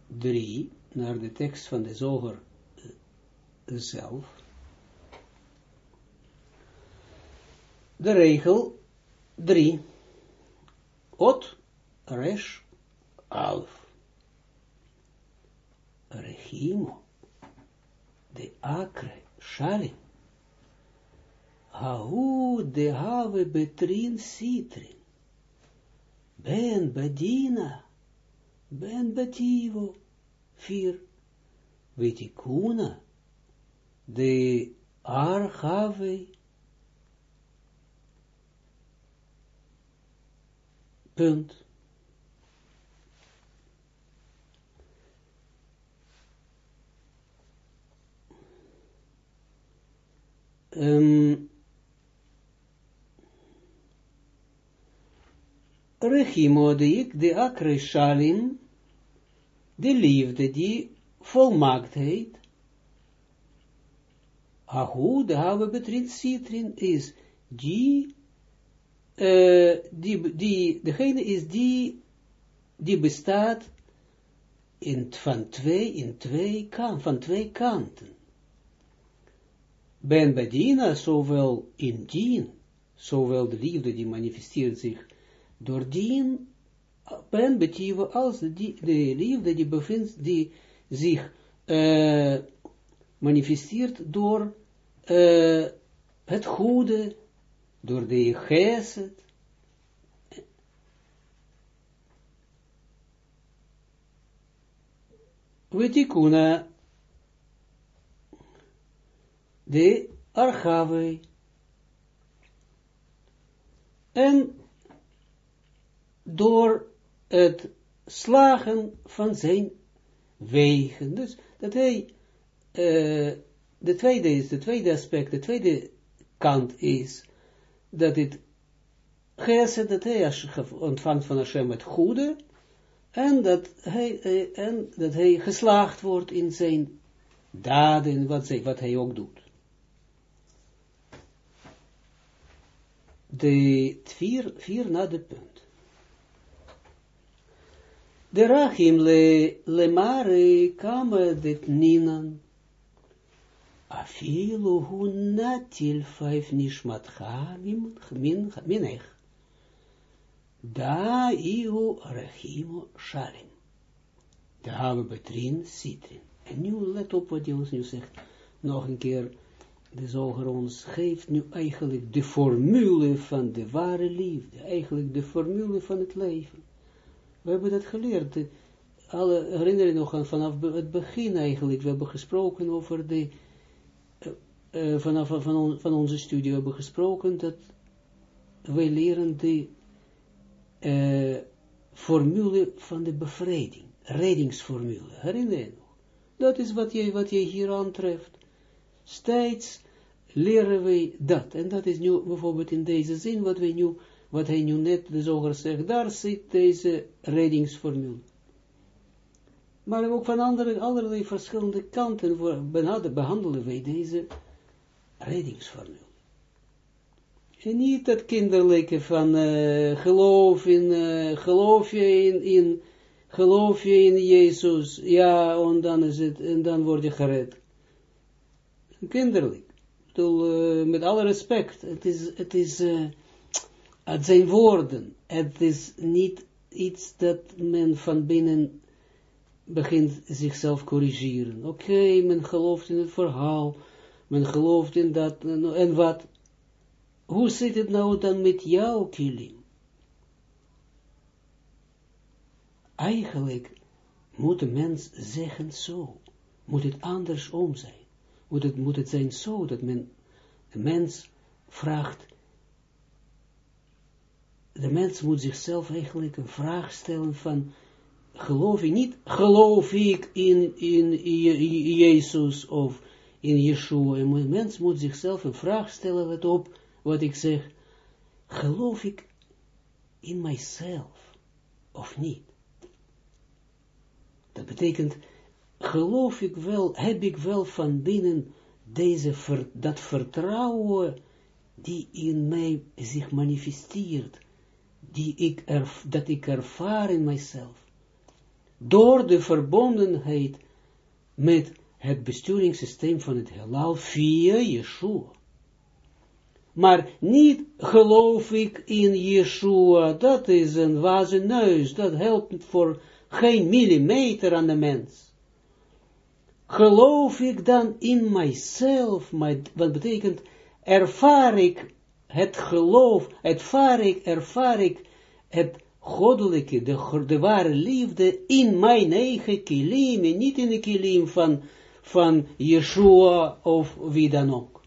3, naar de tekst van de zoger uh, zelf. De regel 3, ot, resh, alf, regimo, de acre, shalim, Hau de have betrin citrin. Ben bedina. Ben betivo. Vier. Vitikuna. De ar have. Punt. Um, Rechimodik, de akre shalim, de liefde, die volmaaktheid, ahu, de have betrit citrin, is die, uh, die, die, degene is die, die bestaat in, van twee, in twee kan, van twee kanten. Ben bedina, zowel in dien, zowel de liefde die manifesteert zich door die ben betieven als de, de liefde die bevindt, die zich uh, manifesteert door uh, het goede, door de geset. Wetikuna de archave. En door het slagen van zijn wegen. Dus dat hij, uh, de tweede is, de tweede aspect, de tweede kant is, dat het gesed, dat hij ontvangt van Hashem het goede, en dat hij, uh, en dat hij geslaagd wordt in zijn daden, wat, zij, wat hij ook doet. De vier, vier na de punt. De rachim le, le mare kama dit ninan. Afilu hu natil vijf nishmatcha min, minech. Da ihu rachimo shalim. De have betrin sitrin. En nu let op wat hij ons nu zegt. Nog een keer, de zoger ons geeft nu eigenlijk de formule van de ware liefde. Eigenlijk de formule van het leven. We hebben dat geleerd. Alle, herinner je nog aan vanaf het begin eigenlijk. We hebben gesproken over de, uh, vanaf van, van onze studie, we hebben gesproken dat wij leren de uh, formule van de bevrijding. Reddingsformule. Herinner je nog? Dat is wat je, wat je hier aantreft. Steeds leren wij dat. En dat is nu bijvoorbeeld in deze zin wat wij nu wat hij nu net de zoger zegt, daar zit deze reddingsformule. Maar ook van andere, allerlei verschillende kanten voor, behandelen wij deze reddingsformule. En niet dat kinderlijke van uh, geloof in, uh, geloof je in, in, geloof je in Jezus, ja, en dan is het, en dan word je gered. Kinderlijk. Uh, met alle respect, het is, het is, het zijn woorden. Het is niet iets dat men van binnen begint zichzelf corrigeren. Oké, men gelooft in het verhaal, men gelooft in dat, en wat. Hoe zit het nou dan met jouw kilim? Eigenlijk moet de mens zeggen zo. Moet het andersom zijn. Moet het, moet het zijn zo dat men, de mens vraagt, de mens moet zichzelf eigenlijk een vraag stellen van, geloof ik niet, geloof ik in, in, in Jezus of in Yeshua. Een mens moet zichzelf een vraag stellen, let op wat ik zeg, geloof ik in mijzelf of niet? Dat betekent, geloof ik wel, heb ik wel van binnen deze, dat vertrouwen die in mij zich manifesteert, die ik dat ik ervaar in mijzelf, door de verbondenheid met het besturingssysteem van het heelal via Yeshua. Maar niet geloof ik in Yeshua, dat is een wazen neus, dat helpt voor geen millimeter aan de mens. Geloof ik dan in mijzelf, wat betekent, ervaar ik het geloof, ervaar ik, ervaar ik het goddelijke, de, de ware liefde in mijn eigen kilim, en niet in de kilim van, van Yeshua of wie dan ook.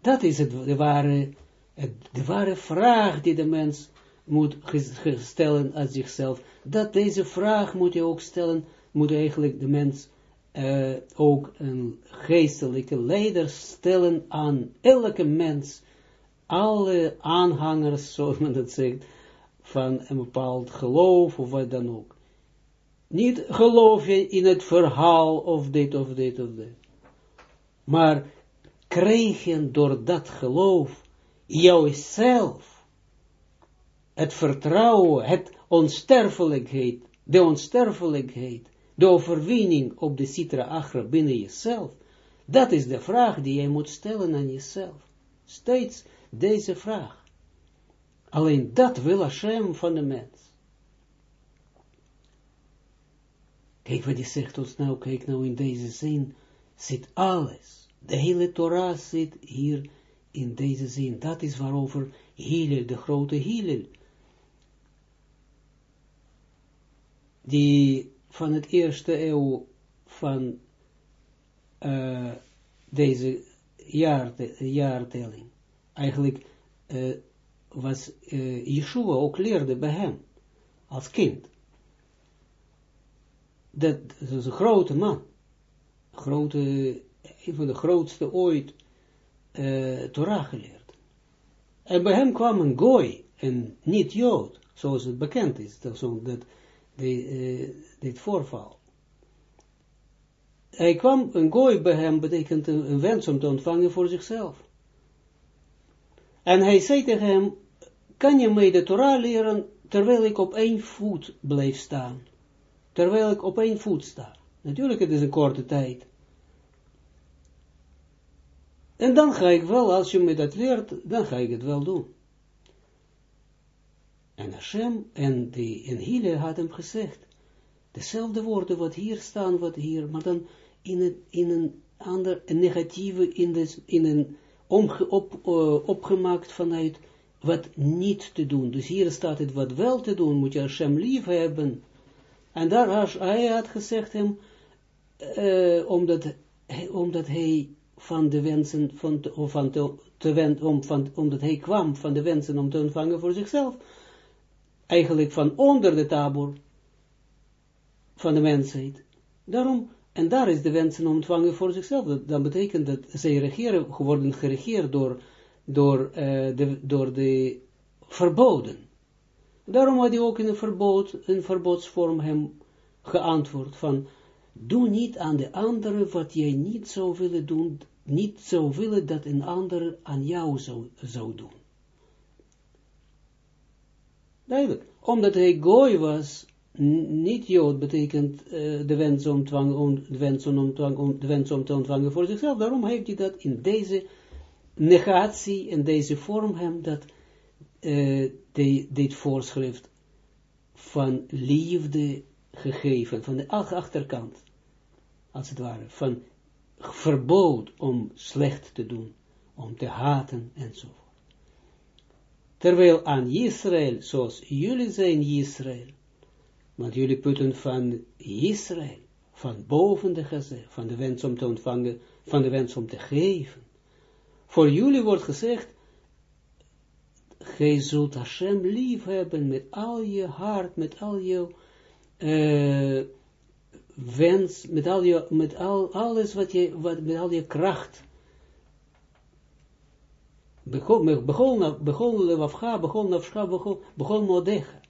Dat is het, de, ware, het, de ware vraag die de mens moet stellen aan zichzelf. Dat deze vraag moet je ook stellen, moet eigenlijk de mens uh, ook een geestelijke leider stellen aan elke mens, alle aanhangers, zoals men dat zegt, van een bepaald geloof of wat dan ook. Niet geloof je in het verhaal of dit of dit of dit. Maar krijgen door dat geloof jouzelf het vertrouwen, het onsterfelijkheid, de onsterfelijkheid, de overwinning op de citra achra binnen jezelf. Dat is de vraag die jij moet stellen aan jezelf. Steeds deze vraag. Alleen dat wil Hashem van de mens. Kijk wat hij zegt ons nou, kijk nou in deze zin, zit alles. De hele Torah zit hier in deze zin. Dat is waarover Hillel, de grote Hillel, die van het eerste eeuw van uh, deze jaarte, jaartelling. Eigenlijk uh, was uh, Yeshua ook leerde bij hem, als kind. Dat, is een grote man. Grote, een van de grootste ooit uh, Torah geleerd. En bij hem kwam een gooi, en niet Jood, zoals het bekend is, dat, dat uh, dit voorval. Hij kwam, een gooi bij hem betekent een, een wens om te ontvangen voor zichzelf. En hij zei tegen hem, kan je mij de Torah leren terwijl ik op één voet blijf staan? Terwijl ik op één voet sta. Natuurlijk, het is een korte tijd. En dan ga ik wel, als je me dat leert, dan ga ik het wel doen. En Hashem en, die, en had hem gezegd, dezelfde woorden wat hier staan, wat hier, maar dan in, het, in een ander, een negatieve, in, des, in een omge, op, uh, opgemaakt vanuit wat niet te doen. Dus hier staat het wat wel te doen, moet je Hashem lief hebben. En daar hij had gezegd hem, uh, omdat, omdat hij van de wensen, van van te, om, van, omdat hij kwam van de wensen om te ontvangen voor zichzelf, eigenlijk van onder de tabor van de mensheid. Daarom, en daar is de wensen ontvangen voor zichzelf. Dat, dat betekent dat zij regeren, worden geregeerd door, door, uh, de, door de verboden. Daarom had hij ook in een verbod, een verbodsvorm hem geantwoord van, doe niet aan de andere wat jij niet zou willen doen, niet zou willen dat een ander aan jou zou, zou doen. Duidelijk. Omdat hij gooi was, niet Jood betekent uh, de, wens om, de, wens om, om, de wens om te ontvangen voor zichzelf. Daarom heeft hij dat in deze negatie, in deze vorm hem dat de, dit voorschrift van liefde gegeven, van de achterkant, als het ware, van verbood om slecht te doen, om te haten enzovoort. Terwijl aan Israël, zoals jullie zijn Israël, want jullie putten van Israël, van boven de gezegd, van de wens om te ontvangen, van de wens om te geven. Voor jullie wordt gezegd, gij zult Hashem lief hebben met al je hart, met al je uh, wens, met, al je, met al, alles wat je, wat, met al je kracht. Begon, begon, begon Levavcha, begon Nafscha, begon, begon Modecha.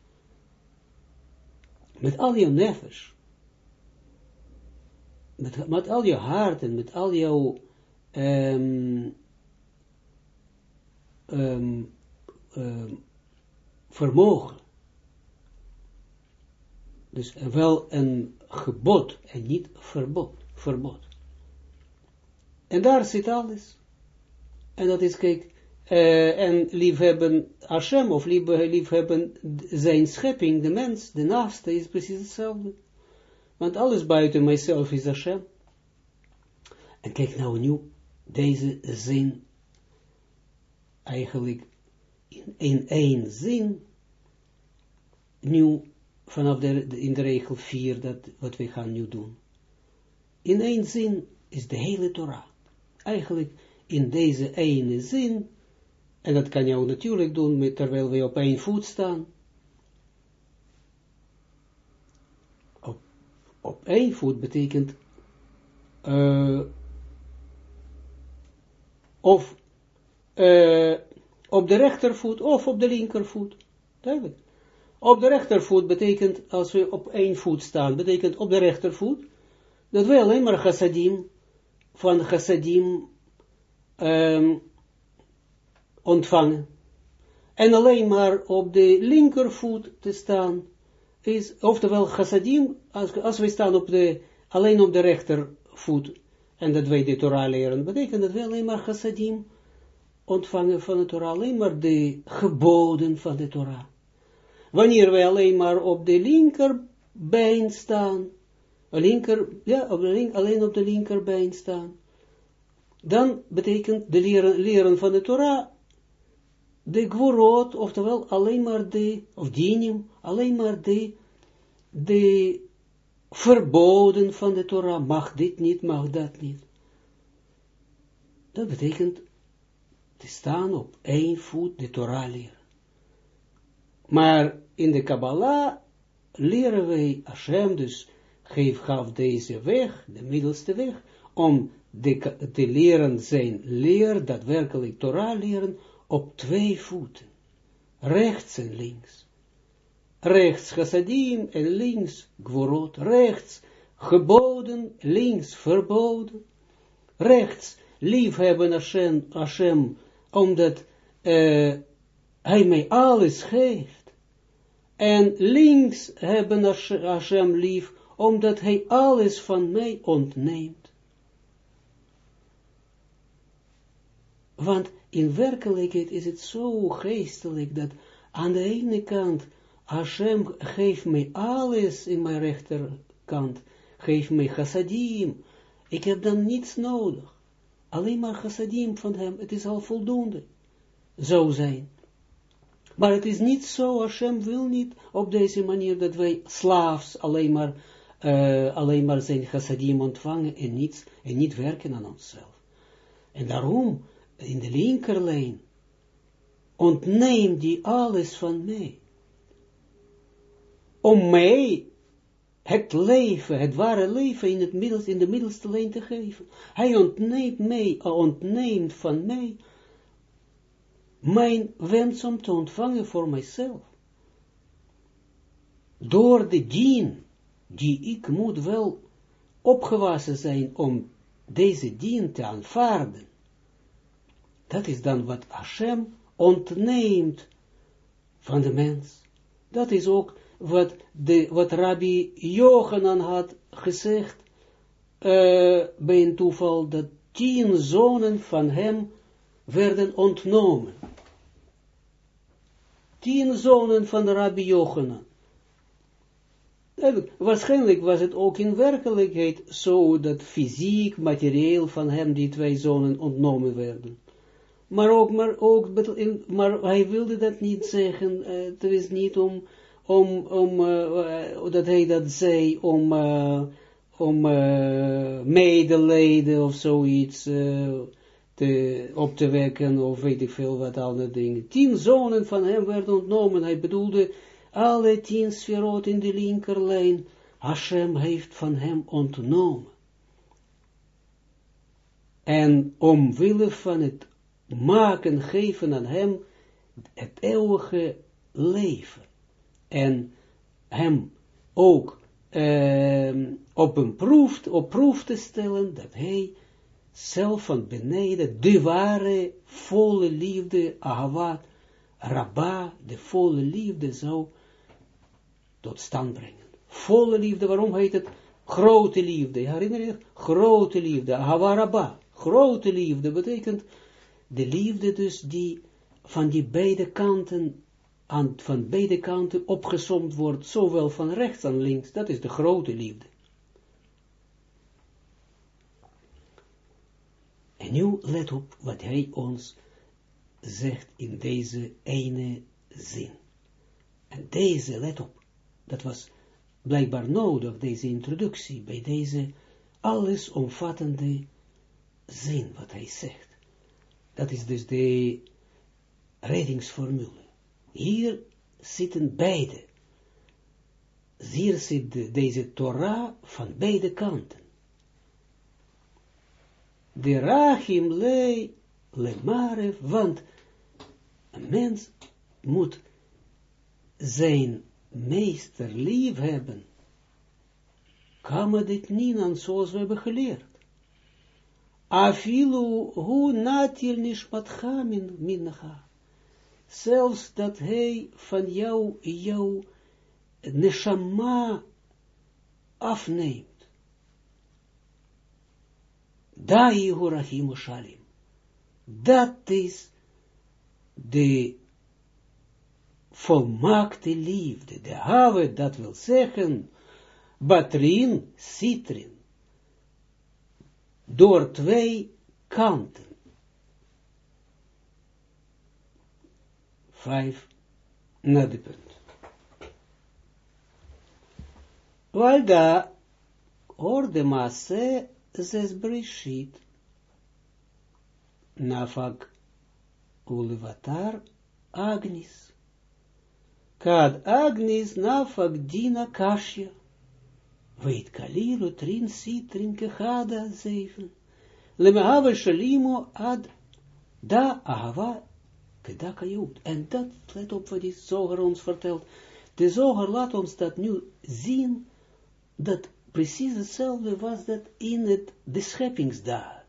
Met al je nefesh. Met, met al je hart en met al jouw um, vermogen. Dus wel een gebod en niet verbod. verbod. En daar zit alles. En dat is, kijk, uh, en liefhebben Hashem, of lief, liefhebben zijn schepping, de mens, de naaste, is precies hetzelfde. Want alles buiten mijzelf is Hashem. En kijk nou nu, deze zin, eigenlijk in, één zin, nu vanaf de, in de regel 4, dat wat we gaan nu doen. In één zin is de hele Torah. Eigenlijk in deze ene zin, en dat kan je ook natuurlijk doen terwijl we op één voet staan. Op, op één voet betekent uh, of uh, op de rechtervoet of op de linkervoet. Duidelijk. Op de rechtervoet betekent, als we op één voet staan, betekent op de rechtervoet, dat we alleen maar chassadim, van chassadim um, ontvangen. En alleen maar op de linkervoet te staan, is, oftewel chassadim, als, als we staan op de, alleen op de rechtervoet, en dat wij de Torah leren, betekent dat we alleen maar chassadim ontvangen van de Torah, alleen maar de geboden van de Torah. Wanneer wij alleen maar op de linkerbeen staan, linker, ja, op de alleen op de linkerbeen staan, dan betekent de leren, leren van de Torah de gvorot, oftewel alleen maar de, of dinim, alleen maar de, de verboden van de Torah, mag dit niet, mag dat niet. Dat betekent staan op één voet de Torah leren. Maar in de Kabbalah leren wij Hashem, dus geef gaf deze weg, de middelste weg, om de, te leren zijn leer, daadwerkelijk Torah leren, op twee voeten. Rechts en links. Rechts chassadim en links gvorot. Rechts geboden, links verboden. Rechts liefhebben Hashem, Hashem omdat uh, hij mij alles geeft. En links hebben Hashem lief, omdat hij alles van mij ontneemt. Want in werkelijkheid is het zo geestelijk, dat aan de ene kant, Hashem geeft mij alles in mijn rechterkant, geeft mij chassadim, ik heb dan niets nodig. Alleen maar chassadim van hem, het is al voldoende. Zo zijn. Maar het is niet zo, Hashem wil niet op deze manier dat wij slaafs alleen maar, uh, alleen maar zijn chassadim ontvangen en, niets, en niet werken aan onszelf. En daarom, in de linkerlijn, ontneemt die alles van mij. Om mij het leven, het ware leven in, het middels, in de middelste lijn te geven. Hij ontneemt mij, ontneemt van mij mijn wens om te ontvangen voor mijzelf. Door de dien, die ik moet wel opgewassen zijn om deze dien te aanvaarden. Dat is dan wat Hashem ontneemt van de mens. Dat is ook wat, de, wat Rabbi Johanan had gezegd, uh, bij een toeval, dat tien zonen van hem werden ontnomen. Tien zonen van Rabbi Johanan. Waarschijnlijk was het ook in werkelijkheid zo dat fysiek, materieel van hem die twee zonen ontnomen werden. Maar ook, maar ook, maar hij wilde dat niet zeggen, uh, het is niet om om, om uh, dat hij dat zei, om, uh, om medelijden of zoiets te, op te wekken, of weet ik veel wat andere dingen. Tien zonen van hem werden ontnomen, hij bedoelde alle tien sferot in de linkerlijn, Hashem heeft van hem ontnomen. En omwille van het maken, geven aan hem het eeuwige leven en hem ook uh, op een proef, op proef te stellen, dat hij zelf van beneden de ware, volle liefde, ahawat, rabba, de volle liefde zou tot stand brengen. Volle liefde, waarom heet het grote liefde? Herinner je Grote liefde, ahava rabba. Grote liefde betekent de liefde dus die van die beide kanten aan, van beide kanten opgesomd wordt, zowel van rechts en links, dat is de grote liefde. En nu let op wat hij ons zegt in deze ene zin. En deze, let op, dat was blijkbaar nodig, deze introductie, bij deze allesomvattende zin wat hij zegt. Dat is dus de reddingsformule. Hier zitten beide. Hier zit deze Torah van beide kanten. De Rachim le, le Marev, want een mens moet zijn meester lief hebben. Kan dit niet aan zoals we hebben geleerd. Afilu hu natil nishmatcha min mincha zelfs dat hij van jou, jouw neshama afneemt. Dai horachim shalim. Dat is de volmaakte liefde, de have, dat wil zeggen, batrin, citrin, door twee kanten. Vijf naar de punt. Walda or de maase zes brishit, nafag ulevatar agnis. Kad agnis nafag dina kashya, weet kaliru trin sitrin kechada zeven, lemehave shalimo ad da ahava jood. En dat, let op wat die zoger ons vertelt, de zoger laat ons dat nu zien, dat precies hetzelfde was dat in het, de scheppingsdaad.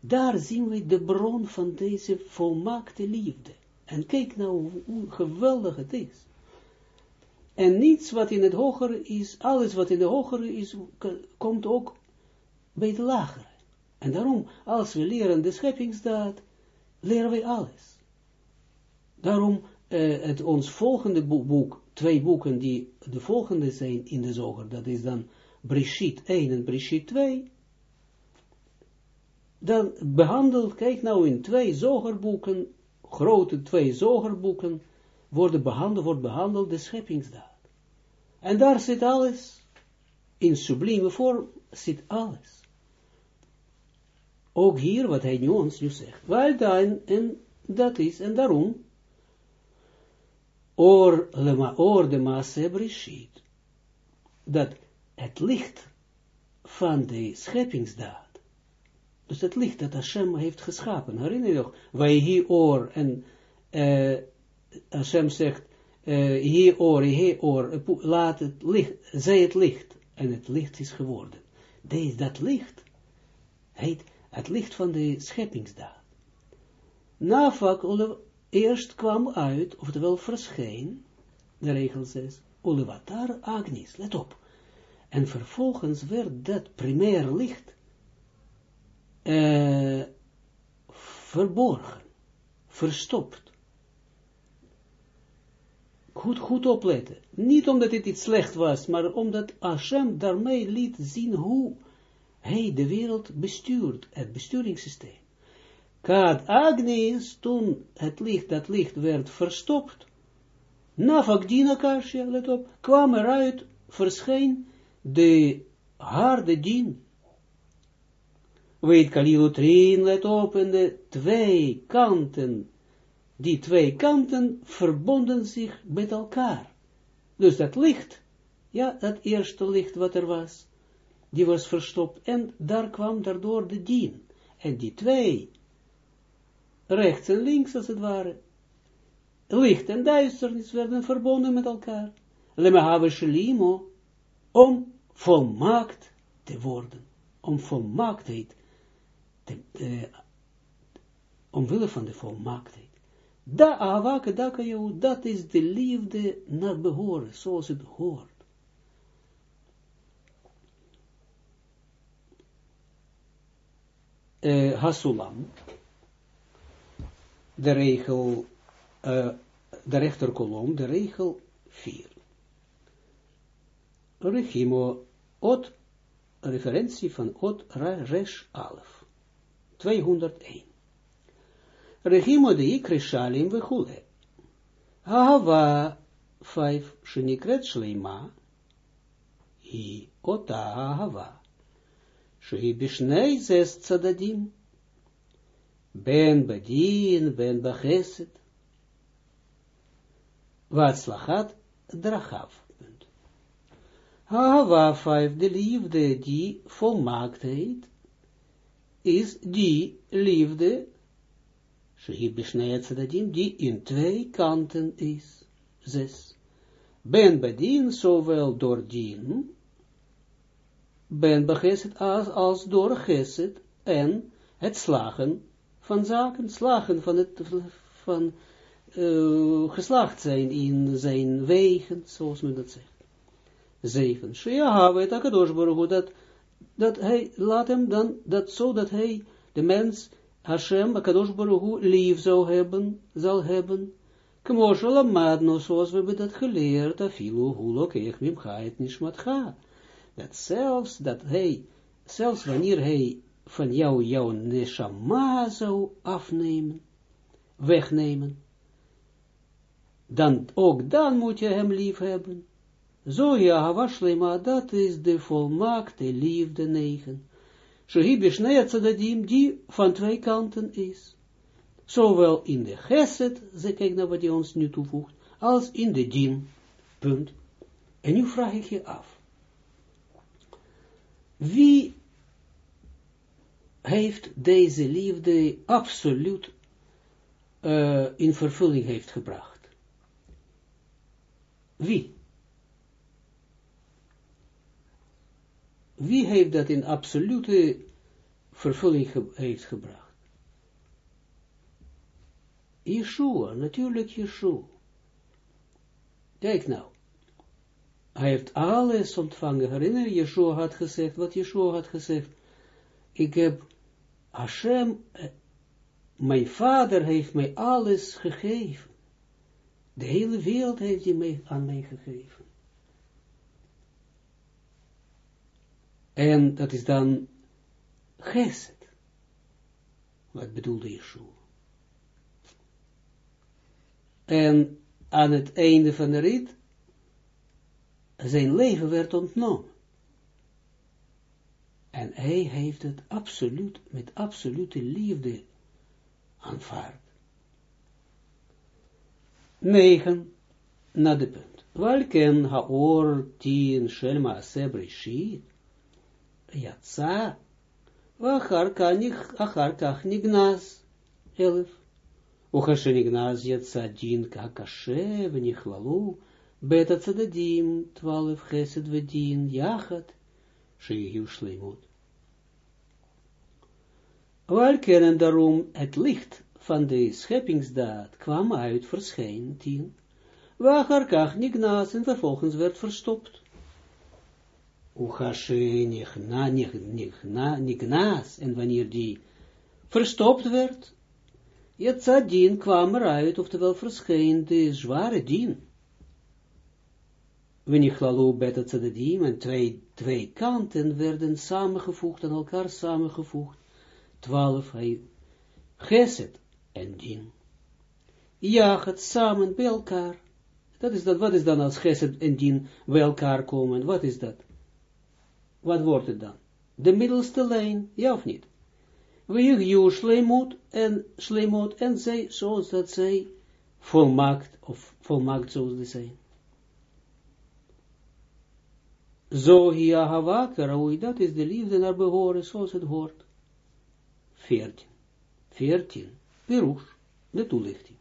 Daar zien we de bron van deze volmaakte liefde. En kijk nou hoe geweldig het is. En niets wat in het hogere is, alles wat in de hogere is, komt ook bij de lagere. En daarom, als we leren de scheppingsdaad, leren we alles. Daarom, uh, het ons volgende boek, twee boeken die de volgende zijn in de zoger, dat is dan Brishit 1 en Brishit 2, dan behandelt, kijk nou in twee zogerboeken, grote twee zogerboeken, worden behandeld, wordt behandeld de scheppingsdaad. En daar zit alles, in sublieme vorm zit alles. Ook hier, wat hij nu ons nu zegt. Wel dan, en dat is, en daarom, or, lema, or de maase dat het licht van de scheppingsdaad, dus het licht dat Hashem heeft geschapen. Herinner je nog? Wij oor en uh, Hashem zegt, uh, hier oor, hier oor, laat het licht, zij het licht. En het licht is geworden. Deze, dat licht heet het licht van de scheppingsdaad. Nafak, eerst kwam uit, oftewel verscheen, de regel 6, Olevatar Agnis, let op. En vervolgens werd dat primair licht uh, verborgen, verstopt. Goed, goed opletten. Niet omdat het iets slecht was, maar omdat Hashem daarmee liet zien hoe hij de wereld bestuurt, het besturingssysteem. Kad Agnes, toen het licht, dat licht werd verstopt, Nafakdina Kashya, let op, kwam eruit, verscheen de harde dien, weet Kalilutrin, let op, en de twee kanten, die twee kanten verbonden zich met elkaar. Dus dat licht, ja, dat eerste licht wat er was, die was verstopt, en daar kwam daardoor de dien. En die twee, rechts en links als het ware, licht en duisternis werden verbonden met elkaar. Lemahave shelimo, om volmaakt te worden, om volmaaktheid de, uh, omwille van de volmaaktheid. Da avake daka dat is de liefde naar behoren, zoals het hoort. Uh, Hasulam, de regel, uh, de rechterkolom, de regel 4. Regimo, ot, referentie van ot, resh, alef. 201. Regimo de ikrishalim vechule. Ahava 5 shenikret shleima. Hi ota ahava. Shehi bishnei zes. Ben badin, ben bacheset. Watslachat drachav. Ahava 5, de liefde die volmaaktheid is die liefde, die in twee kanten is. Zes. Ben bedien, zowel door dien, ben begeset als, als door geset, en het slagen van zaken, slagen van het, van uh, geslaagd zijn in zijn wegen, zoals men dat zegt. Zeven. Shia hawe het dat dat hij, laat hem dan, dat zo dat hij, de mens, Hashem, Akadosh Baruch lief zou hebben, zal hebben, Kmoshe madno, zoals we hebben dat geleerd, afilu hulok ech mimcha et nishmatcha. Dat zelfs, dat hij, zelfs wanneer hij van jou jouw neshama zou afnemen, wegnemen, dan, ook dan moet je hem lief hebben. Zo ja, dat is de volmaakte liefde negen. Shehi Bishneya die van twee kanten is. Zowel in de geset, ze kijk naar wat hij ons nu toevoegt, als in de dien. Punt. En nu vraag ik je af. Wie heeft deze liefde absoluut uh, in vervulling heeft gebracht? Wie? Wie heeft dat in absolute vervulling heeft gebracht? Yeshua, natuurlijk Yeshua. Kijk nou. Hij heeft alles ontvangen. Herinner, Yeshua had gezegd, wat Yeshua had gezegd. Ik heb Hashem, mijn vader heeft mij alles gegeven. De hele wereld heeft hij mij, aan mij gegeven. En dat is dan geset. Wat bedoelde Yeshua? En aan het einde van de rit, zijn leven werd ontnomen. En hij heeft het absoluut, met absolute liefde aanvaard. 9. Na de punt. Haor tien shelma asebrishit, יצא, ואחר כך נגנז, אלף. וכשנגנז יצא דין הקשה ונכללו בית הצדדים, טוואלף חסד ודין יחד, שהגיעו שלמות. Waar kennen daarom het licht van de scheppingsdaad kwam uit verschijn, tien, waar nignas en vervolgens werd verstopt. Uchashe nigna, nigna, nignas, en wanneer die verstopt werd, Jetzadin kwam eruit, oftewel verscheen de zware dien. Wenichlalu beta tzadadim, en twee, twee kanten werden samengevoegd, aan elkaar samengevoegd. Twaalf, hij, geset en dien. Ja, het samen bij elkaar. Dat is dat, wat is dan als geset en dien bij elkaar komen? Wat is dat? Wat wordt het dan? De middelste lijn, ja of niet? Weerju sleemot en sleemot en zij, zoals dat zij volmaakt, of volmaakt zoals ze zijn. Zo hier karaui, dat is de liefde naar behoren, zoals het hoort. 14. 14. Pirush, de toelichting.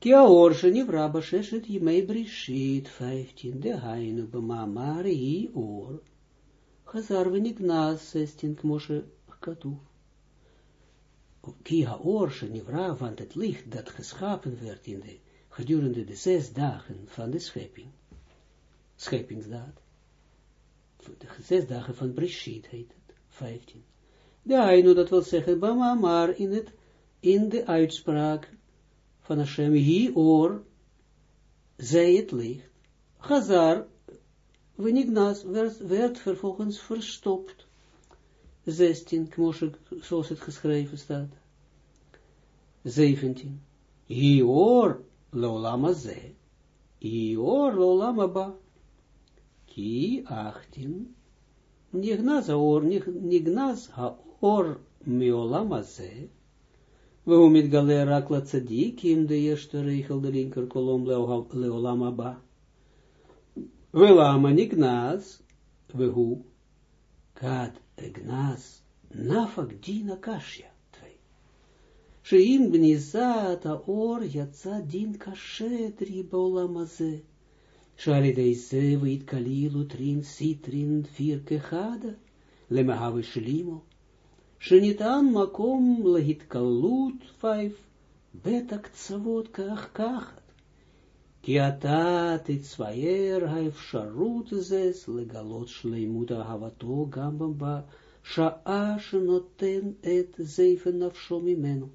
Kia orshe nivra basheshet yimei brishit, 15. De hainu b'mamari hi or. Chazar v'nignas, 16. Kmoshe katoef. Ki haor shenivra, want het licht dat geschapen werd in de, gedurende de zes dagen van de schepping, scheppingsdaad, de zes dagen van Brishit heet het, 15. De Aino, dat wil zeggen, Bama, maar in, het, in de uitspraak van Hashem, hi or, zij het licht, Chazar, Wenignas werd, werd vervolgens verstopt. 16, zoals het geschreven staat. 17. Hior lolama ze. Hior lolama ba. Ki 18. Nignaz haor, nignaz haor miolama ze. We met galera klatzadik de eerste regel, de linker kolom leolama ba. We lama we hu, kad Egnas, nafak dina kashya, twee. Sheim bnizat aor yatsa din kashet riba olamaze. Shalidei zevit kalilu trin sitrin fir kechada, Shenitan makom lahit kalut vijf, betak tsavot kach kachat. Ki ata titzvayer haefsharut zes legalot havato gambamba sha'a shenoten et zeven nafsho mimenu.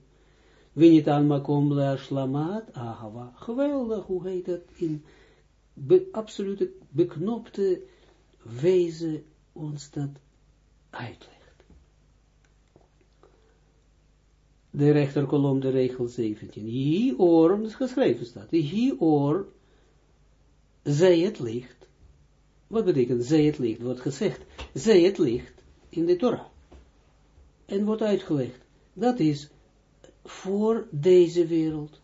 Wie aan makom le ashlamat ahava. Geweldig, hoe heet in be, absolute beknopte wijze ons dat uitlegt. De rechterkolom, de regel 17. Hi or, dat is geschreven staat. Hi or zij het licht. Wat betekent zij het licht? Wordt gezegd, zij het licht in de Torah. En wordt uitgelegd, dat is voor deze wereld.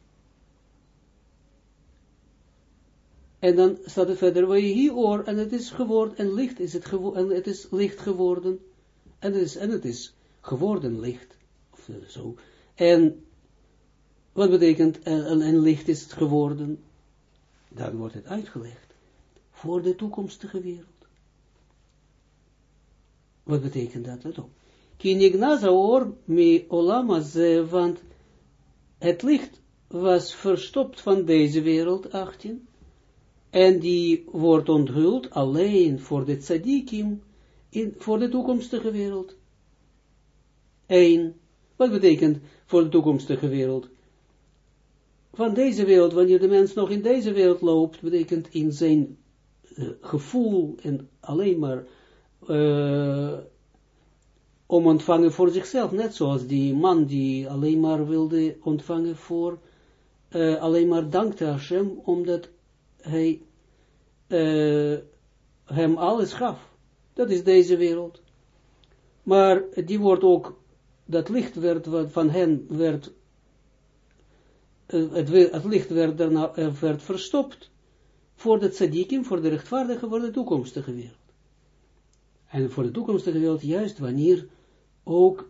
En dan staat er verder, je hier oor, en het is geworden, en licht is het geworden, en het is licht geworden, en het is, en het is geworden licht, of zo. En wat betekent, en, en licht is het geworden, dan wordt het uitgelegd, voor de toekomstige wereld. Wat betekent dat? Let op. Kinignaza oor mi olama ze, want het licht was verstopt van deze wereld, 18, en die wordt onthuld alleen voor de tzadikim, in, voor de toekomstige wereld. 1. Wat betekent voor de toekomstige wereld? Van deze wereld, wanneer de mens nog in deze wereld loopt, betekent in zijn uh, gevoel en alleen maar uh, om ontvangen voor zichzelf, net zoals die man die alleen maar wilde ontvangen voor, uh, alleen maar dankte Hashem, omdat hij hem alles gaf. Dat is deze wereld. Maar die wordt ook, dat licht werd van hen, werd, uh, het, het, licht werd, daarna, werd verstopt voor de tzadikim, voor de rechtvaardige, voor de toekomstige wereld. En voor de toekomstige wereld, juist wanneer ook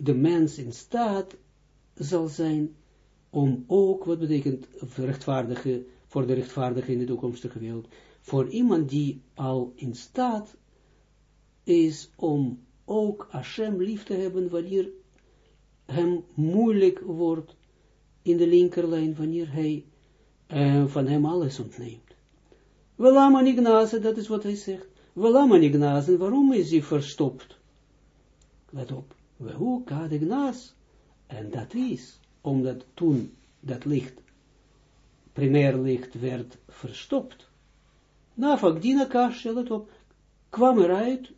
de mens in staat zal zijn om ook, wat betekent rechtvaardige, voor de rechtvaardige in de toekomstige wereld, voor iemand die al in staat is om ook Hashem lief te hebben wanneer hem moeilijk wordt in de linkerlijn, wanneer hij uh, van hem alles ontneemt. Welama nignazen, dat is wat hij zegt. Welama nignazen, waarom is hij verstopt? Let op. Wehu kadegnas. En dat is, omdat toen dat licht, primair licht, werd verstopt. Na Fagdina Kasha, let op, kwam eruit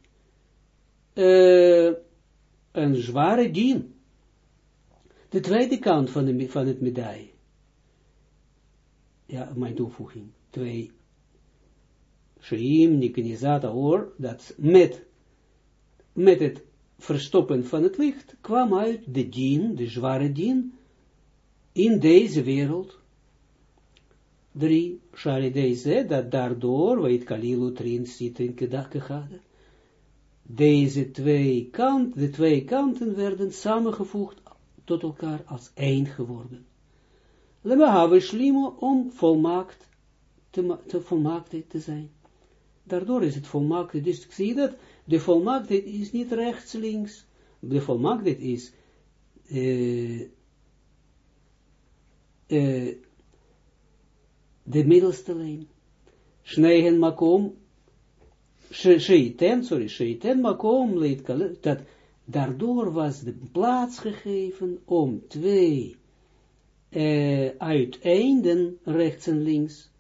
uh, een zware dien. De tweede kant van, de, van het medaille. Ja, mijn toevoeging. Twee. Sheim, Nikenizata, or, dat met, met het verstoppen van het licht kwam uit de dien, de zware dien, in deze wereld. Drie, shari deze, dat daardoor, weet Kalilu trin zit in kedakegade, deze twee kanten, de twee kanten werden samengevoegd tot elkaar als één geworden. Lema hebben slimo om volmaakt te, te te zijn. Daardoor is het volmaakt, dus zie je dat, de volmaaktheid is niet rechts, links. De volmaaktheid is uh, uh, de middelste lijn. Sneigen makom, sheiten, sorry, sheiten makom leed dat daardoor was de plaats gegeven om twee uh, uiteinden, rechts en links,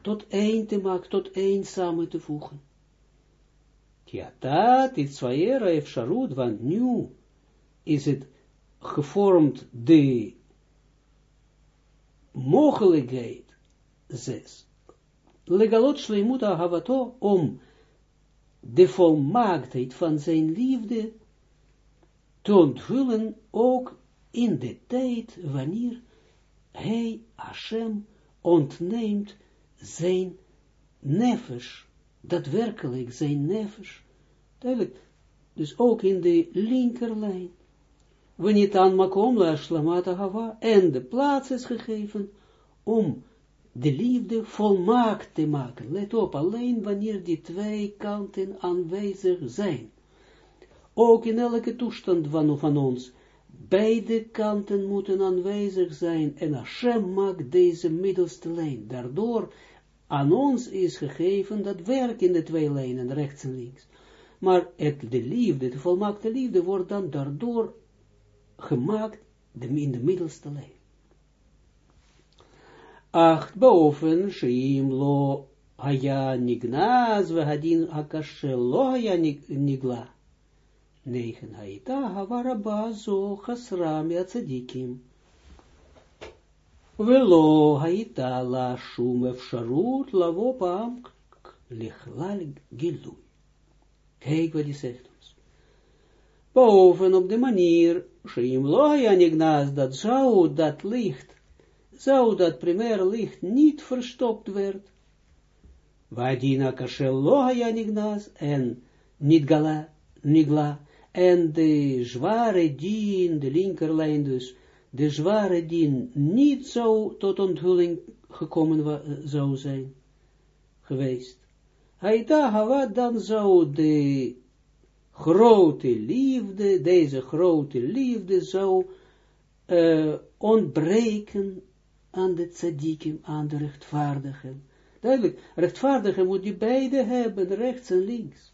tot één te maken, tot één samen te voegen. Ja, dat is zwaar efsharut, want nu is het gevormd de mogelijkheid, zes, legalot shleimuta havato, om de volmaaktheid van zijn liefde te onthullen, ook in de tijd wanneer hij, Hashem, ontneemt zijn nefesh, daadwerkelijk zijn nefesh, duidelijk, dus ook in de linkerlijn, wanneer dan makom la en de plaats is gegeven om de liefde volmaakt te maken. Let op, alleen wanneer die twee kanten aanwezig zijn. Ook in elke toestand van, van ons, beide kanten moeten aanwezig zijn, en Hashem maakt deze middelste lijn. Daardoor aan ons is gegeven dat werk in de twee lijnen, rechts en links. Maar het, de liefde, de volmaakte liefde, wordt dan daardoor gemaakt in de middelste lijn. Acht boven, Shim lo haya nignaz, vehadin akashe lo haya nigla. Negen haita havaraba zo chasra tzadikim. Velo haita la shum efsharut lavo paam lichlal gilui. Kijk wat hij zegt ons. Boven op de manier, Shim loja nignas, dat zou dat licht, zou dat primair licht niet verstopt werd. Vadina kashel loja nignas, en niet gala, nigla, en de zware dien, de linkerlijn dus, de zware dien niet zo tot onthulling gekomen zou zijn, geweest. Haita hava, dan zou de grote liefde, deze grote liefde zou ontbreken aan de tzadikim, aan de rechtvaardigen. Duidelijk, rechtvaardigen moet je beide hebben, rechts en links.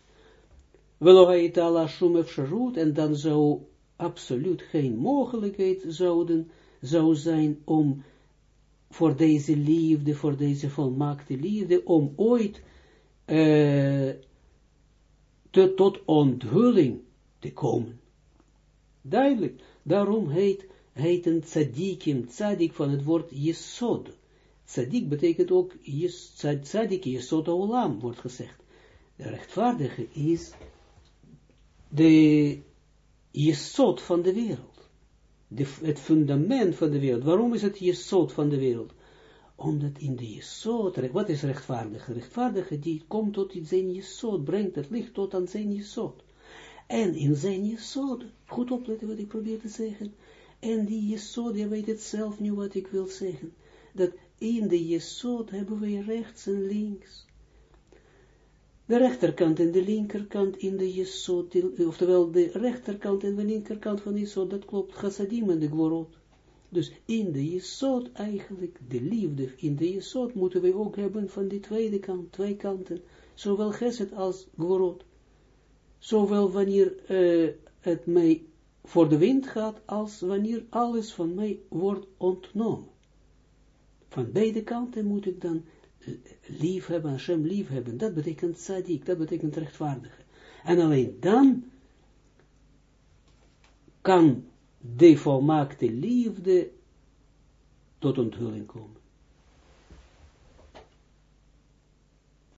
Velohaita la shumef sharut, en dan zou absoluut geen mogelijkheid zouden, zou zijn om voor deze liefde, voor deze volmaakte liefde, om ooit te, tot onthulling te komen. Duidelijk, daarom heet, heet een tzadikim, tzadik van het woord jesod. Tzadik betekent ook, tzadik jesod olam, wordt gezegd. De rechtvaardige is de jesod van de wereld. De, het fundament van de wereld. Waarom is het jesod van de wereld? Omdat in de jesod, wat is rechtvaardige? Rechtvaardige die komt tot in zijn jesod, brengt het licht tot aan zijn jesod. En in zijn jesod, goed opletten wat ik probeer te zeggen, en die jesod, je weet het zelf nu wat ik wil zeggen, dat in de jesod hebben we rechts en links. De rechterkant en de linkerkant in de jesod, oftewel de rechterkant en de linkerkant van de jesod, dat klopt, chassadim en de gworot. Dus in de Jesod eigenlijk, de liefde in de Jesod moeten we ook hebben van die tweede kant, twee kanten, zowel Geset als Gorot. Zowel wanneer uh, het mij voor de wind gaat, als wanneer alles van mij wordt ontnomen. Van beide kanten moet ik dan lief hebben, Hashem lief hebben. Dat betekent tzadik, dat betekent rechtvaardige. En alleen dan kan de volmaakte liefde tot onthulling komen.